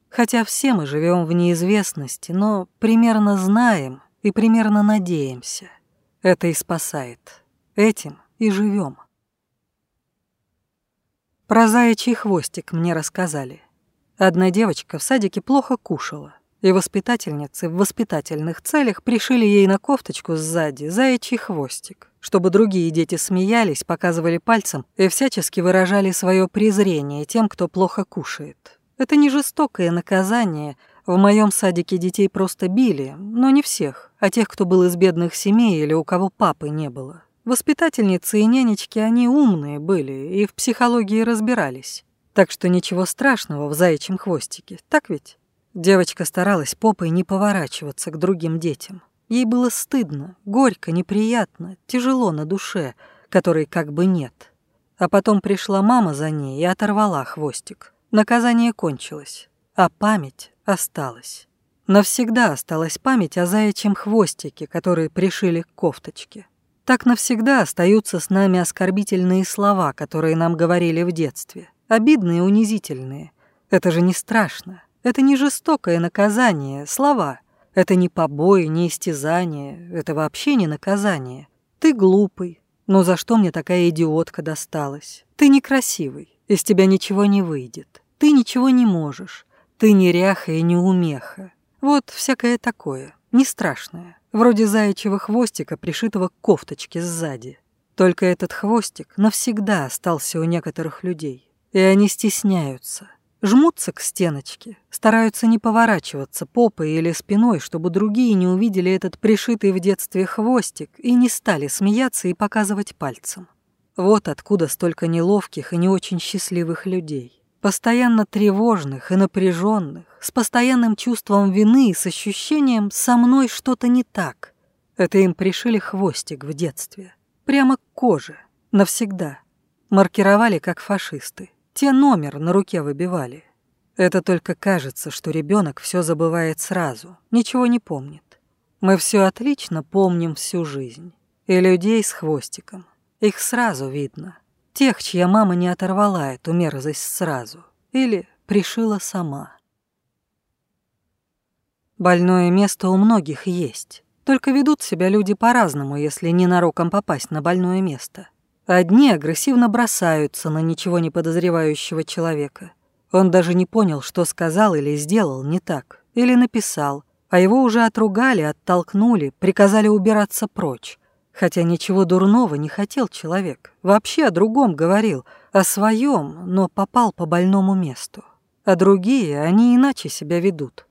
Хотя все мы живем в неизвестности, но примерно знаем и примерно надеемся. Это и спасает. Этим и живем. Про заячий хвостик мне рассказали. Одна девочка в садике плохо кушала, и воспитательницы в воспитательных целях пришили ей на кофточку сзади заячий хвостик, чтобы другие дети смеялись, показывали пальцем и всячески выражали свое презрение тем, кто плохо кушает. Это не жестокое наказание. В моем садике детей просто били, но не всех а тех, кто был из бедных семей или у кого папы не было. Воспитательницы и нянечки, они умные были и в психологии разбирались. Так что ничего страшного в заячьем хвостике, так ведь? Девочка старалась попой не поворачиваться к другим детям. Ей было стыдно, горько, неприятно, тяжело на душе, которой как бы нет. А потом пришла мама за ней и оторвала хвостик. Наказание кончилось, а память осталась. Навсегда осталась память о заячьем хвостике, который пришили к кофточке. Так навсегда остаются с нами оскорбительные слова, которые нам говорили в детстве. Обидные, унизительные. Это же не страшно. Это не жестокое наказание, слова. Это не побои, не истязание. Это вообще не наказание. Ты глупый. Но за что мне такая идиотка досталась? Ты некрасивый. Из тебя ничего не выйдет. Ты ничего не можешь. Ты неряха и неумеха. Вот всякое такое, не страшное, вроде заячьего хвостика, пришитого к кофточке сзади. Только этот хвостик навсегда остался у некоторых людей, и они стесняются. Жмутся к стеночке, стараются не поворачиваться попой или спиной, чтобы другие не увидели этот пришитый в детстве хвостик и не стали смеяться и показывать пальцем. Вот откуда столько неловких и не очень счастливых людей, постоянно тревожных и напряженных, с постоянным чувством вины и с ощущением «со мной что-то не так». Это им пришили хвостик в детстве. Прямо к коже. Навсегда. Маркировали как фашисты. Те номер на руке выбивали. Это только кажется, что ребенок все забывает сразу, ничего не помнит. Мы все отлично помним всю жизнь. И людей с хвостиком. Их сразу видно. Тех, чья мама не оторвала эту мерзость сразу. Или пришила сама. Больное место у многих есть. Только ведут себя люди по-разному, если ненароком попасть на больное место. Одни агрессивно бросаются на ничего не подозревающего человека. Он даже не понял, что сказал или сделал не так, или написал, а его уже отругали, оттолкнули, приказали убираться прочь. Хотя ничего дурного не хотел человек, вообще о другом говорил, о своем, но попал по больному месту. А другие, они иначе себя ведут.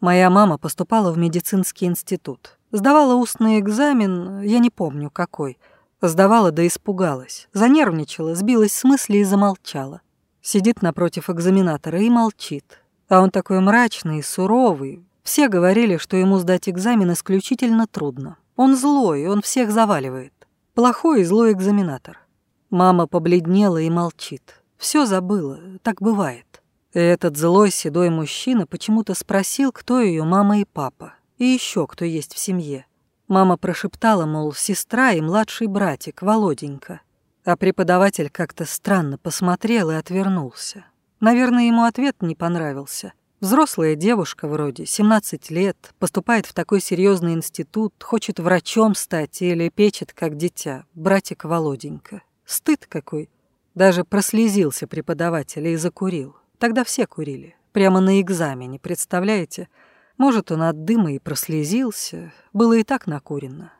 Моя мама поступала в медицинский институт. Сдавала устный экзамен, я не помню какой. Сдавала да испугалась. Занервничала, сбилась с мысли и замолчала. Сидит напротив экзаменатора и молчит. А он такой мрачный и суровый. Все говорили, что ему сдать экзамен исключительно трудно. Он злой, он всех заваливает. Плохой и злой экзаменатор. Мама побледнела и молчит. Все забыла, так бывает. И этот злой седой мужчина почему-то спросил, кто ее мама и папа, и еще кто есть в семье. Мама прошептала, мол, сестра и младший братик, Володенька. А преподаватель как-то странно посмотрел и отвернулся. Наверное, ему ответ не понравился. Взрослая девушка вроде, 17 лет, поступает в такой серьезный институт, хочет врачом стать или печет, как дитя, братик Володенька. Стыд какой. Даже прослезился преподаватель и закурил. Тогда все курили. Прямо на экзамене, представляете? Может, он от дыма и прослезился. Было и так накурено.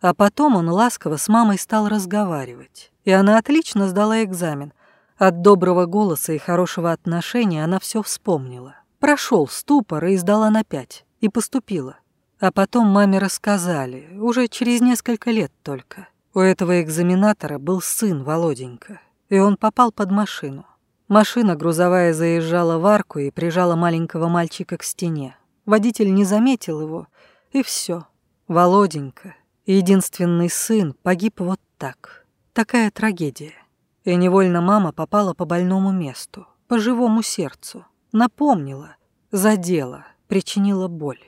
А потом он ласково с мамой стал разговаривать. И она отлично сдала экзамен. От доброго голоса и хорошего отношения она все вспомнила. Прошел ступор и сдала на пять. И поступила. А потом маме рассказали, уже через несколько лет только. У этого экзаменатора был сын Володенька, и он попал под машину. Машина грузовая заезжала в арку и прижала маленького мальчика к стене. Водитель не заметил его, и все. Володенька, единственный сын, погиб вот так. Такая трагедия. И невольно мама попала по больному месту, по живому сердцу. Напомнила, задела, причинила боль.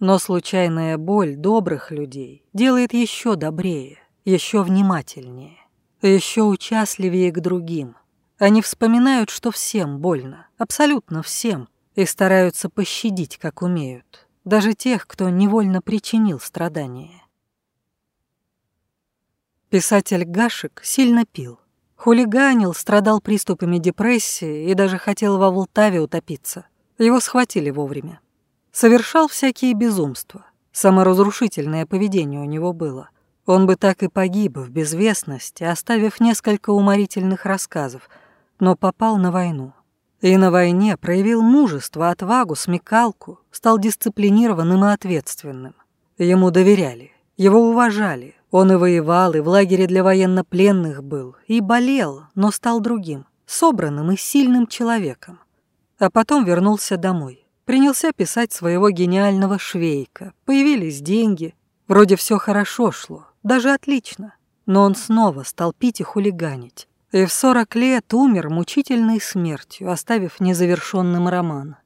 Но случайная боль добрых людей делает еще добрее, еще внимательнее, еще участливее к другим – они вспоминают, что всем больно, абсолютно всем, и стараются пощадить, как умеют, даже тех, кто невольно причинил страдания. Писатель Гашек сильно пил. Хулиганил, страдал приступами депрессии и даже хотел во Влтаве утопиться. Его схватили вовремя. Совершал всякие безумства. Саморазрушительное поведение у него было. Он бы так и погиб в безвестности, оставив несколько уморительных рассказов — но попал на войну. И на войне проявил мужество, отвагу, смекалку, стал дисциплинированным и ответственным. Ему доверяли, его уважали. Он и воевал, и в лагере для военнопленных был, и болел, но стал другим, собранным и сильным человеком. А потом вернулся домой. Принялся писать своего гениального швейка. Появились деньги. Вроде все хорошо шло, даже отлично. Но он снова стал пить и хулиганить и в 40 лет умер мучительной смертью, оставив незавершенным роман.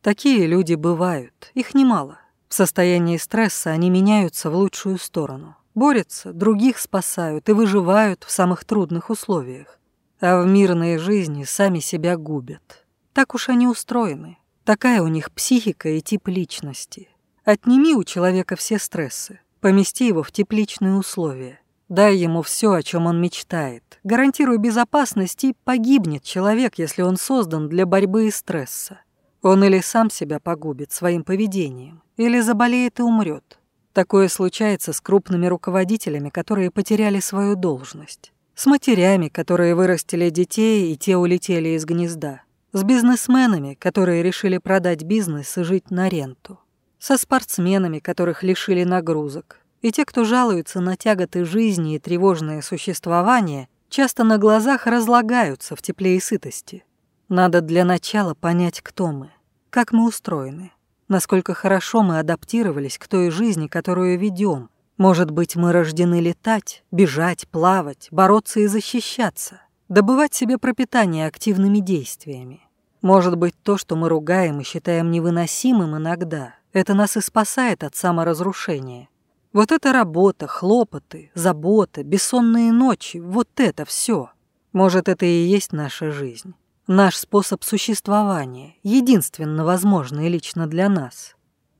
Такие люди бывают, их немало. В состоянии стресса они меняются в лучшую сторону. Борются, других спасают и выживают в самых трудных условиях. А в мирной жизни сами себя губят. Так уж они устроены. Такая у них психика и тип личности. Отними у человека все стрессы, помести его в тепличные условия. Дай ему все, о чем он мечтает. Гарантируй безопасность, и погибнет человек, если он создан для борьбы и стресса. Он или сам себя погубит своим поведением, или заболеет и умрет. Такое случается с крупными руководителями, которые потеряли свою должность. С матерями, которые вырастили детей, и те улетели из гнезда. С бизнесменами, которые решили продать бизнес и жить на ренту. Со спортсменами, которых лишили нагрузок и те, кто жалуются на тяготы жизни и тревожное существование, часто на глазах разлагаются в тепле и сытости. Надо для начала понять, кто мы, как мы устроены, насколько хорошо мы адаптировались к той жизни, которую ведем. Может быть, мы рождены летать, бежать, плавать, бороться и защищаться, добывать себе пропитание активными действиями. Может быть, то, что мы ругаем и считаем невыносимым иногда, это нас и спасает от саморазрушения. Вот эта работа, хлопоты, забота, бессонные ночи, вот это все. Может, это и есть наша жизнь, наш способ существования, единственно возможный лично для нас.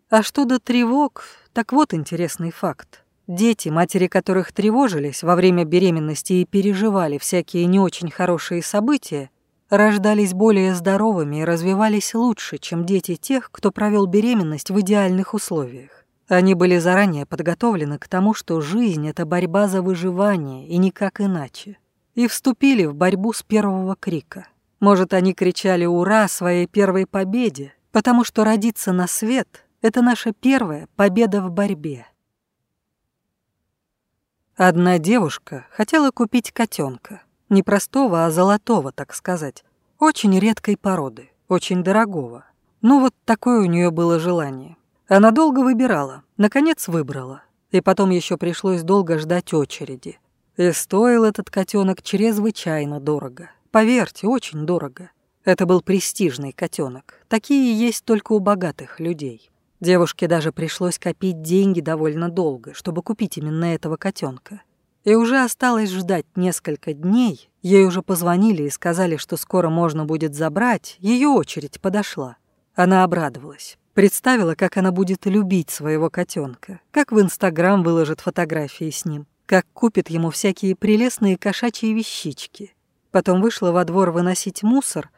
А что до тревог, так вот интересный факт. Дети, матери которых тревожились во время беременности и переживали всякие не очень хорошие события, рождались более здоровыми и развивались лучше, чем дети тех, кто провел беременность в идеальных условиях. Они были заранее подготовлены к тому, что жизнь — это борьба за выживание, и никак иначе. И вступили в борьбу с первого крика. Может, они кричали «Ура!» своей первой победе, потому что родиться на свет — это наша первая победа в борьбе. Одна девушка хотела купить котенка, не простого, а золотого, так сказать, очень редкой породы, очень дорогого. Ну вот такое у нее было желание. Она долго выбирала, наконец выбрала. И потом еще пришлось долго ждать очереди. И стоил этот котенок чрезвычайно дорого. Поверьте, очень дорого. Это был престижный котенок. Такие есть только у богатых людей. Девушке даже пришлось копить деньги довольно долго, чтобы купить именно этого котенка. И уже осталось ждать несколько дней. Ей уже позвонили и сказали, что скоро можно будет забрать. Ее очередь подошла. Она обрадовалась. Представила, как она будет любить своего котенка, как в Инстаграм выложит фотографии с ним, как купит ему всякие прелестные кошачьи вещички. Потом вышла во двор выносить мусор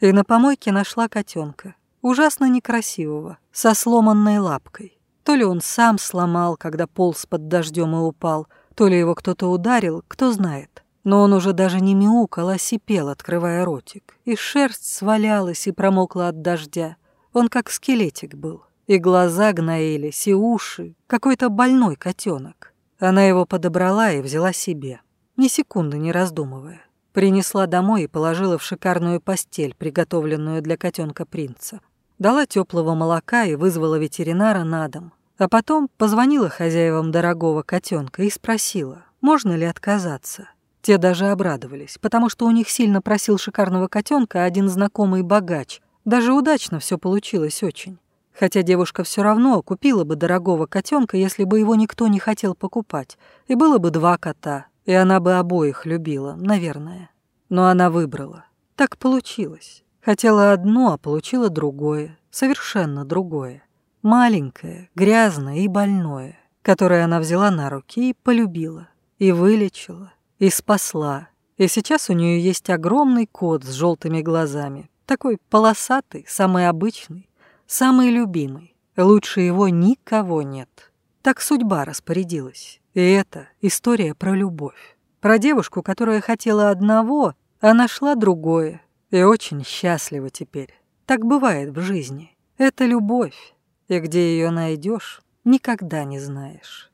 и на помойке нашла котенка, ужасно некрасивого, со сломанной лапкой. То ли он сам сломал, когда полз под дождем и упал, то ли его кто-то ударил, кто знает. Но он уже даже не мяукал, а сипел, открывая ротик. И шерсть свалялась и промокла от дождя. Он как скелетик был. И глаза гноились, и уши. Какой-то больной котенок. Она его подобрала и взяла себе, ни секунды не раздумывая. Принесла домой и положила в шикарную постель, приготовленную для котенка принца. Дала теплого молока и вызвала ветеринара на дом. А потом позвонила хозяевам дорогого котенка и спросила, можно ли отказаться. Те даже обрадовались, потому что у них сильно просил шикарного котенка один знакомый богач, даже удачно все получилось очень. Хотя девушка все равно купила бы дорогого котенка, если бы его никто не хотел покупать. И было бы два кота, и она бы обоих любила, наверное. Но она выбрала. Так получилось. Хотела одно, а получила другое. Совершенно другое. Маленькое, грязное и больное, которое она взяла на руки и полюбила. И вылечила. И спасла. И сейчас у нее есть огромный кот с желтыми глазами, такой полосатый, самый обычный, самый любимый. Лучше его никого нет. Так судьба распорядилась. И это история про любовь. Про девушку, которая хотела одного, а нашла другое. И очень счастлива теперь. Так бывает в жизни. Это любовь. И где ее найдешь, никогда не знаешь.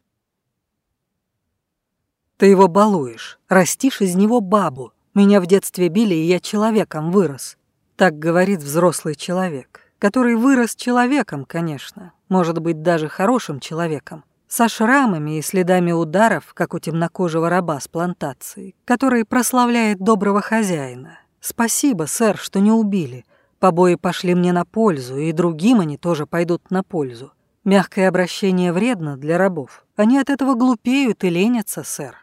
Ты его балуешь, растишь из него бабу. Меня в детстве били, и я человеком вырос. Так говорит взрослый человек, который вырос человеком, конечно, может быть, даже хорошим человеком, со шрамами и следами ударов, как у темнокожего раба с плантации, который прославляет доброго хозяина. «Спасибо, сэр, что не убили. Побои пошли мне на пользу, и другим они тоже пойдут на пользу. Мягкое обращение вредно для рабов. Они от этого глупеют и ленятся, сэр».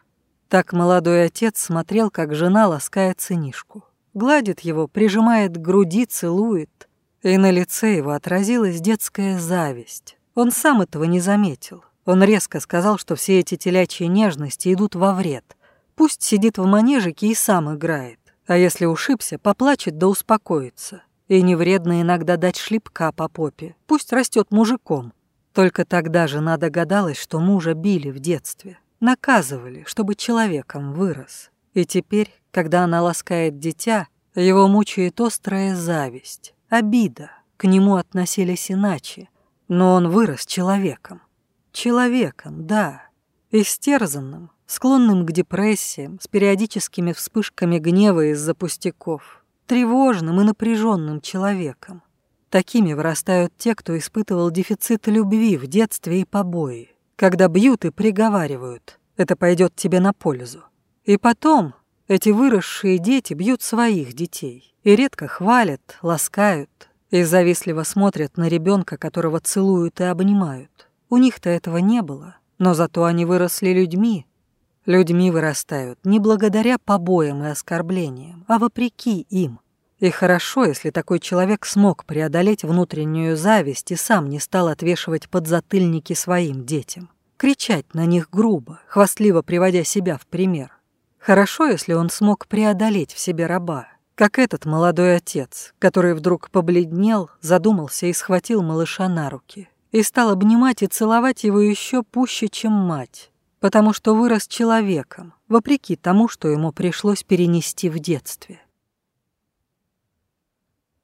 Так молодой отец смотрел, как жена ласкает сынишку гладит его, прижимает к груди, целует. И на лице его отразилась детская зависть. Он сам этого не заметил. Он резко сказал, что все эти телячьи нежности идут во вред. Пусть сидит в манежике и сам играет. А если ушибся, поплачет да успокоится. И не вредно иногда дать шлепка по попе. Пусть растет мужиком. Только тогда жена догадалась, что мужа били в детстве. Наказывали, чтобы человеком вырос. И теперь, когда она ласкает дитя, его мучает острая зависть, обида. К нему относились иначе, но он вырос человеком. Человеком, да, истерзанным, склонным к депрессиям, с периодическими вспышками гнева из-за пустяков, тревожным и напряженным человеком. Такими вырастают те, кто испытывал дефицит любви в детстве и побои, когда бьют и приговаривают «это пойдет тебе на пользу». И потом, эти выросшие дети бьют своих детей и редко хвалят, ласкают и завистливо смотрят на ребенка, которого целуют и обнимают. У них-то этого не было, но зато они выросли людьми. Людьми вырастают не благодаря побоям и оскорблениям, а вопреки им. И хорошо, если такой человек смог преодолеть внутреннюю зависть и сам не стал отвешивать подзатыльники своим детям кричать на них грубо, хвастливо приводя себя в пример. Хорошо, если он смог преодолеть в себе раба, как этот молодой отец, который вдруг побледнел, задумался и схватил малыша на руки, и стал обнимать и целовать его еще пуще, чем мать, потому что вырос человеком, вопреки тому, что ему пришлось перенести в детстве.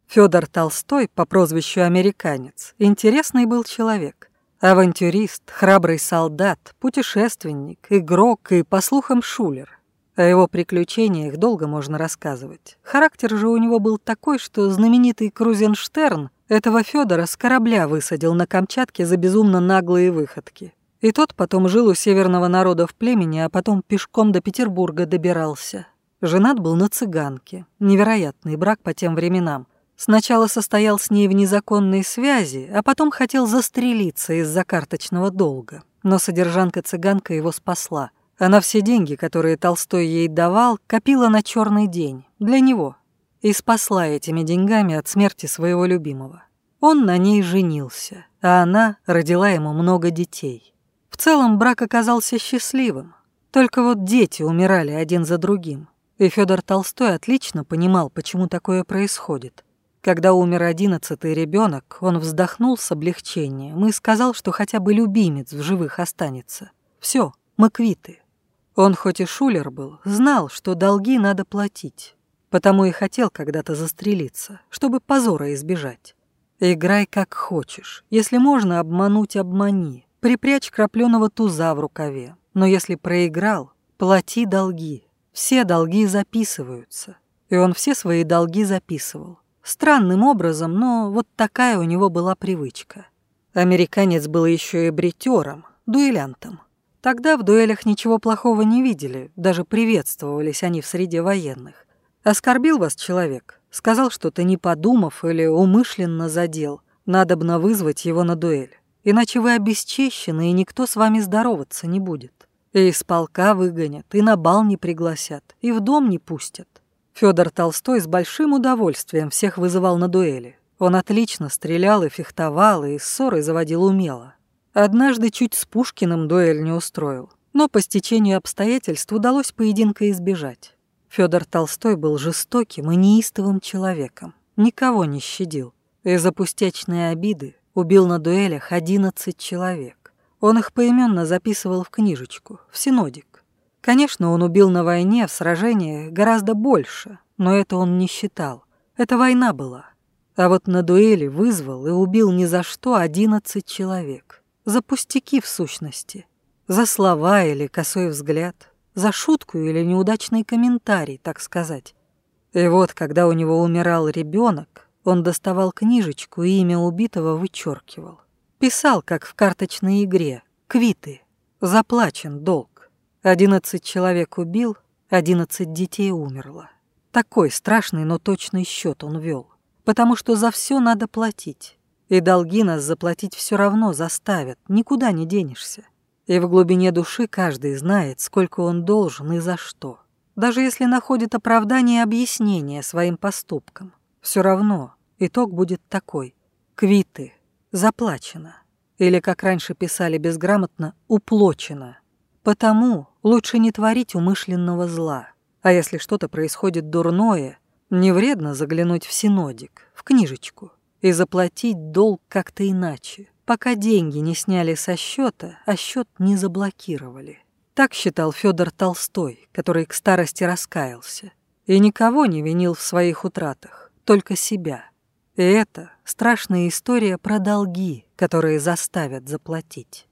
Федор Толстой по прозвищу «Американец» интересный был человек. Авантюрист, храбрый солдат, путешественник, игрок и, по слухам, шулер – о его приключениях долго можно рассказывать. Характер же у него был такой, что знаменитый Крузенштерн этого Федора с корабля высадил на Камчатке за безумно наглые выходки. И тот потом жил у северного народа в племени, а потом пешком до Петербурга добирался. Женат был на цыганке. Невероятный брак по тем временам. Сначала состоял с ней в незаконной связи, а потом хотел застрелиться из-за карточного долга. Но содержанка-цыганка его спасла – она все деньги, которые Толстой ей давал, копила на черный день, для него, и спасла этими деньгами от смерти своего любимого. Он на ней женился, а она родила ему много детей. В целом брак оказался счастливым, только вот дети умирали один за другим, и Федор Толстой отлично понимал, почему такое происходит. Когда умер одиннадцатый ребенок, он вздохнул с облегчением и сказал, что хотя бы любимец в живых останется. Все, мы квиты. Он хоть и шулер был, знал, что долги надо платить, потому и хотел когда-то застрелиться, чтобы позора избежать. Играй как хочешь. Если можно обмануть, обмани. Припрячь крапленого туза в рукаве. Но если проиграл, плати долги. Все долги записываются. И он все свои долги записывал. Странным образом, но вот такая у него была привычка. Американец был еще и бритером, дуэлянтом. Тогда в дуэлях ничего плохого не видели, даже приветствовались они в среде военных. Оскорбил вас человек, сказал что-то не подумав или умышленно задел. Надобно вызвать его на дуэль, иначе вы обесчещены, и никто с вами здороваться не будет. И из полка выгонят, и на бал не пригласят, и в дом не пустят. Федор Толстой с большим удовольствием всех вызывал на дуэли. Он отлично стрелял и фехтовал, и ссоры заводил умело. Однажды чуть с Пушкиным дуэль не устроил, но по стечению обстоятельств удалось поединка избежать. Федор Толстой был жестоким и неистовым человеком, никого не щадил. Из-за пустячной обиды убил на дуэлях 11 человек. Он их поименно записывал в книжечку, в синодик. Конечно, он убил на войне, в сражениях гораздо больше, но это он не считал. Это война была. А вот на дуэли вызвал и убил ни за что 11 человек. За пустяки в сущности. За слова или косой взгляд. За шутку или неудачный комментарий, так сказать. И вот, когда у него умирал ребенок, он доставал книжечку и имя убитого вычеркивал. Писал, как в карточной игре, квиты. Заплачен долг. Одиннадцать человек убил, одиннадцать детей умерло. Такой страшный, но точный счет он вел. Потому что за все надо платить. И долги нас заплатить все равно заставят, никуда не денешься. И в глубине души каждый знает, сколько он должен и за что. Даже если находит оправдание и объяснение своим поступкам, все равно итог будет такой. Квиты. Заплачено. Или, как раньше писали безграмотно, уплочено. Потому лучше не творить умышленного зла. А если что-то происходит дурное, не вредно заглянуть в синодик, в книжечку и заплатить долг как-то иначе, пока деньги не сняли со счета, а счет не заблокировали. Так считал Федор Толстой, который к старости раскаялся, и никого не винил в своих утратах, только себя. И это страшная история про долги, которые заставят заплатить.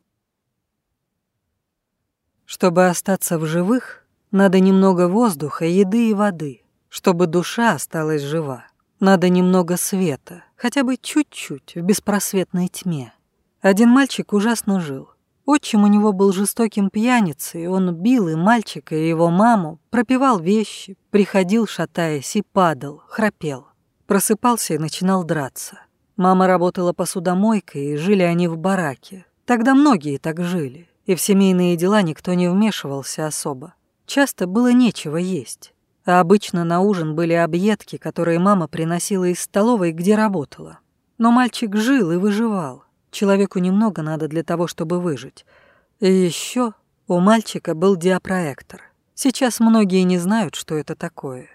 Чтобы остаться в живых, надо немного воздуха, еды и воды, чтобы душа осталась жива. Надо немного света, хотя бы чуть-чуть, в беспросветной тьме. Один мальчик ужасно жил. Отчим у него был жестоким пьяницей, он бил и мальчика, и его маму, пропивал вещи, приходил, шатаясь, и падал, храпел. Просыпался и начинал драться. Мама работала посудомойкой, и жили они в бараке. Тогда многие так жили, и в семейные дела никто не вмешивался особо. Часто было нечего есть. А обычно на ужин были объедки, которые мама приносила из столовой, где работала. Но мальчик жил и выживал. Человеку немного надо для того, чтобы выжить. И еще у мальчика был диапроектор. Сейчас многие не знают, что это такое.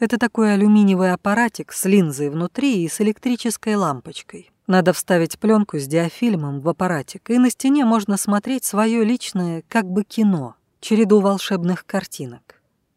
Это такой алюминиевый аппаратик с линзой внутри и с электрической лампочкой. Надо вставить пленку с диафильмом в аппаратик, и на стене можно смотреть свое личное, как бы кино, череду волшебных картинок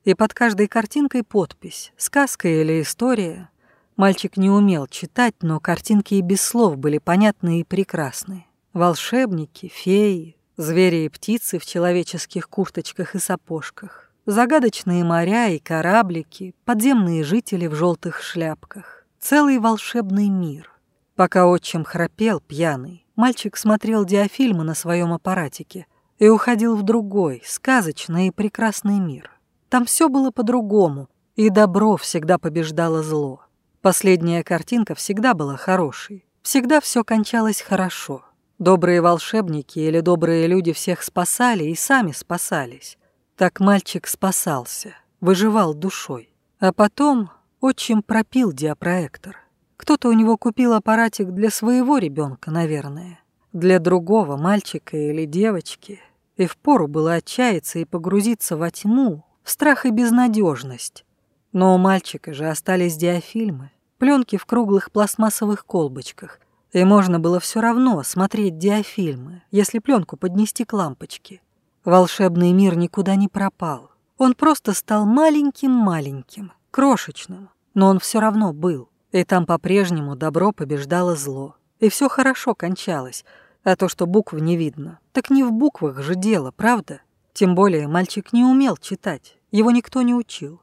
и под каждой картинкой подпись, сказка или история. Мальчик не умел читать, но картинки и без слов были понятны и прекрасны. Волшебники, феи, звери и птицы в человеческих курточках и сапожках, загадочные моря и кораблики, подземные жители в желтых шляпках. Целый волшебный мир. Пока отчим храпел, пьяный, мальчик смотрел диафильмы на своем аппаратике и уходил в другой, сказочный и прекрасный мир. Там все было по-другому, и добро всегда побеждало зло. Последняя картинка всегда была хорошей. Всегда все кончалось хорошо. Добрые волшебники или добрые люди всех спасали и сами спасались. Так мальчик спасался, выживал душой. А потом отчим пропил диапроектор. Кто-то у него купил аппаратик для своего ребенка, наверное. Для другого мальчика или девочки. И впору было отчаяться и погрузиться во тьму, страх и безнадежность. Но у мальчика же остались диафильмы, пленки в круглых пластмассовых колбочках, и можно было все равно смотреть диафильмы, если пленку поднести к лампочке. Волшебный мир никуда не пропал. Он просто стал маленьким-маленьким, крошечным, но он все равно был. И там по-прежнему добро побеждало зло. И все хорошо кончалось, а то, что букв не видно, так не в буквах же дело, правда? Тем более мальчик не умел читать. Его никто не учил.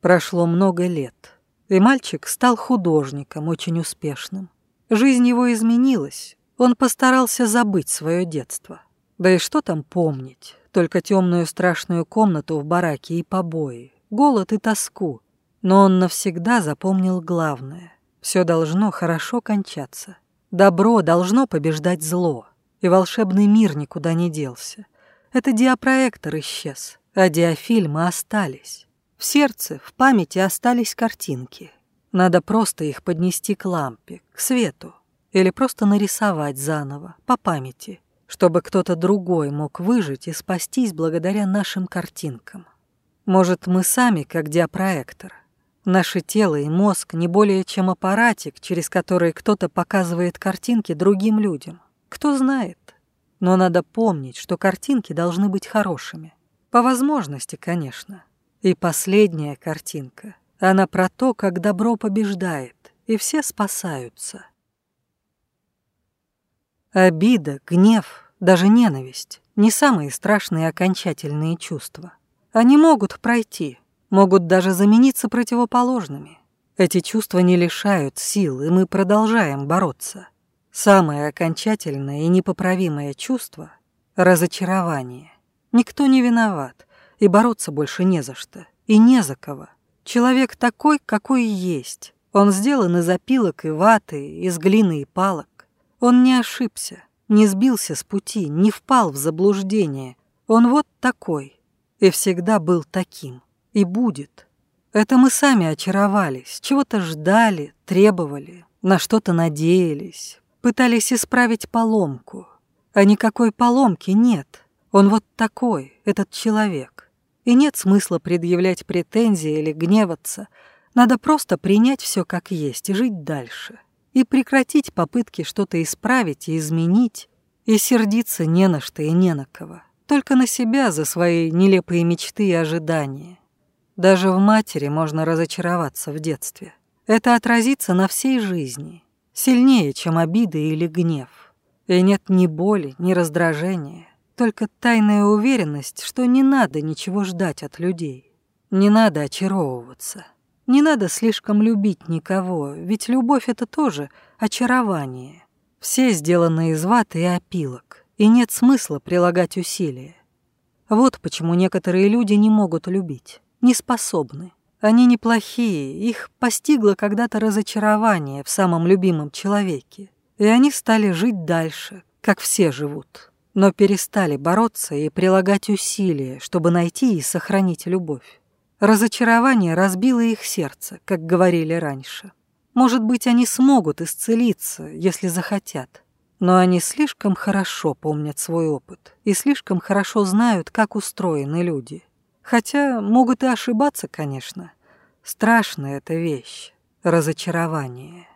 Прошло много лет, и мальчик стал художником очень успешным. Жизнь его изменилась, он постарался забыть свое детство. Да и что там помнить, только темную страшную комнату в бараке и побои, голод и тоску. Но он навсегда запомнил главное. Все должно хорошо кончаться. Добро должно побеждать зло. И волшебный мир никуда не делся. Это диапроектор исчез. А диафильмы остались. В сердце, в памяти остались картинки. Надо просто их поднести к лампе, к свету. Или просто нарисовать заново, по памяти, чтобы кто-то другой мог выжить и спастись благодаря нашим картинкам. Может, мы сами, как диапроектор. Наше тело и мозг не более чем аппаратик, через который кто-то показывает картинки другим людям. Кто знает. Но надо помнить, что картинки должны быть хорошими. По возможности, конечно. И последняя картинка. Она про то, как добро побеждает, и все спасаются. Обида, гнев, даже ненависть — не самые страшные окончательные чувства. Они могут пройти, могут даже замениться противоположными. Эти чувства не лишают сил, и мы продолжаем бороться. Самое окончательное и непоправимое чувство — разочарование. Никто не виноват, и бороться больше не за что, и не за кого. Человек такой, какой есть. Он сделан из опилок и ваты, из глины и палок. Он не ошибся, не сбился с пути, не впал в заблуждение. Он вот такой, и всегда был таким, и будет. Это мы сами очаровались, чего-то ждали, требовали, на что-то надеялись, пытались исправить поломку. А никакой поломки нет. Он вот такой, этот человек. И нет смысла предъявлять претензии или гневаться. Надо просто принять все как есть и жить дальше. И прекратить попытки что-то исправить и изменить. И сердиться не на что и не на кого. Только на себя за свои нелепые мечты и ожидания. Даже в матери можно разочароваться в детстве. Это отразится на всей жизни. Сильнее, чем обиды или гнев. И нет ни боли, ни раздражения только тайная уверенность, что не надо ничего ждать от людей. Не надо очаровываться. Не надо слишком любить никого, ведь любовь — это тоже очарование. Все сделаны из ваты и опилок, и нет смысла прилагать усилия. Вот почему некоторые люди не могут любить, не способны. Они неплохие, их постигло когда-то разочарование в самом любимом человеке, и они стали жить дальше, как все живут но перестали бороться и прилагать усилия, чтобы найти и сохранить любовь. Разочарование разбило их сердце, как говорили раньше. Может быть, они смогут исцелиться, если захотят. Но они слишком хорошо помнят свой опыт и слишком хорошо знают, как устроены люди. Хотя могут и ошибаться, конечно. Страшная эта вещь — разочарование.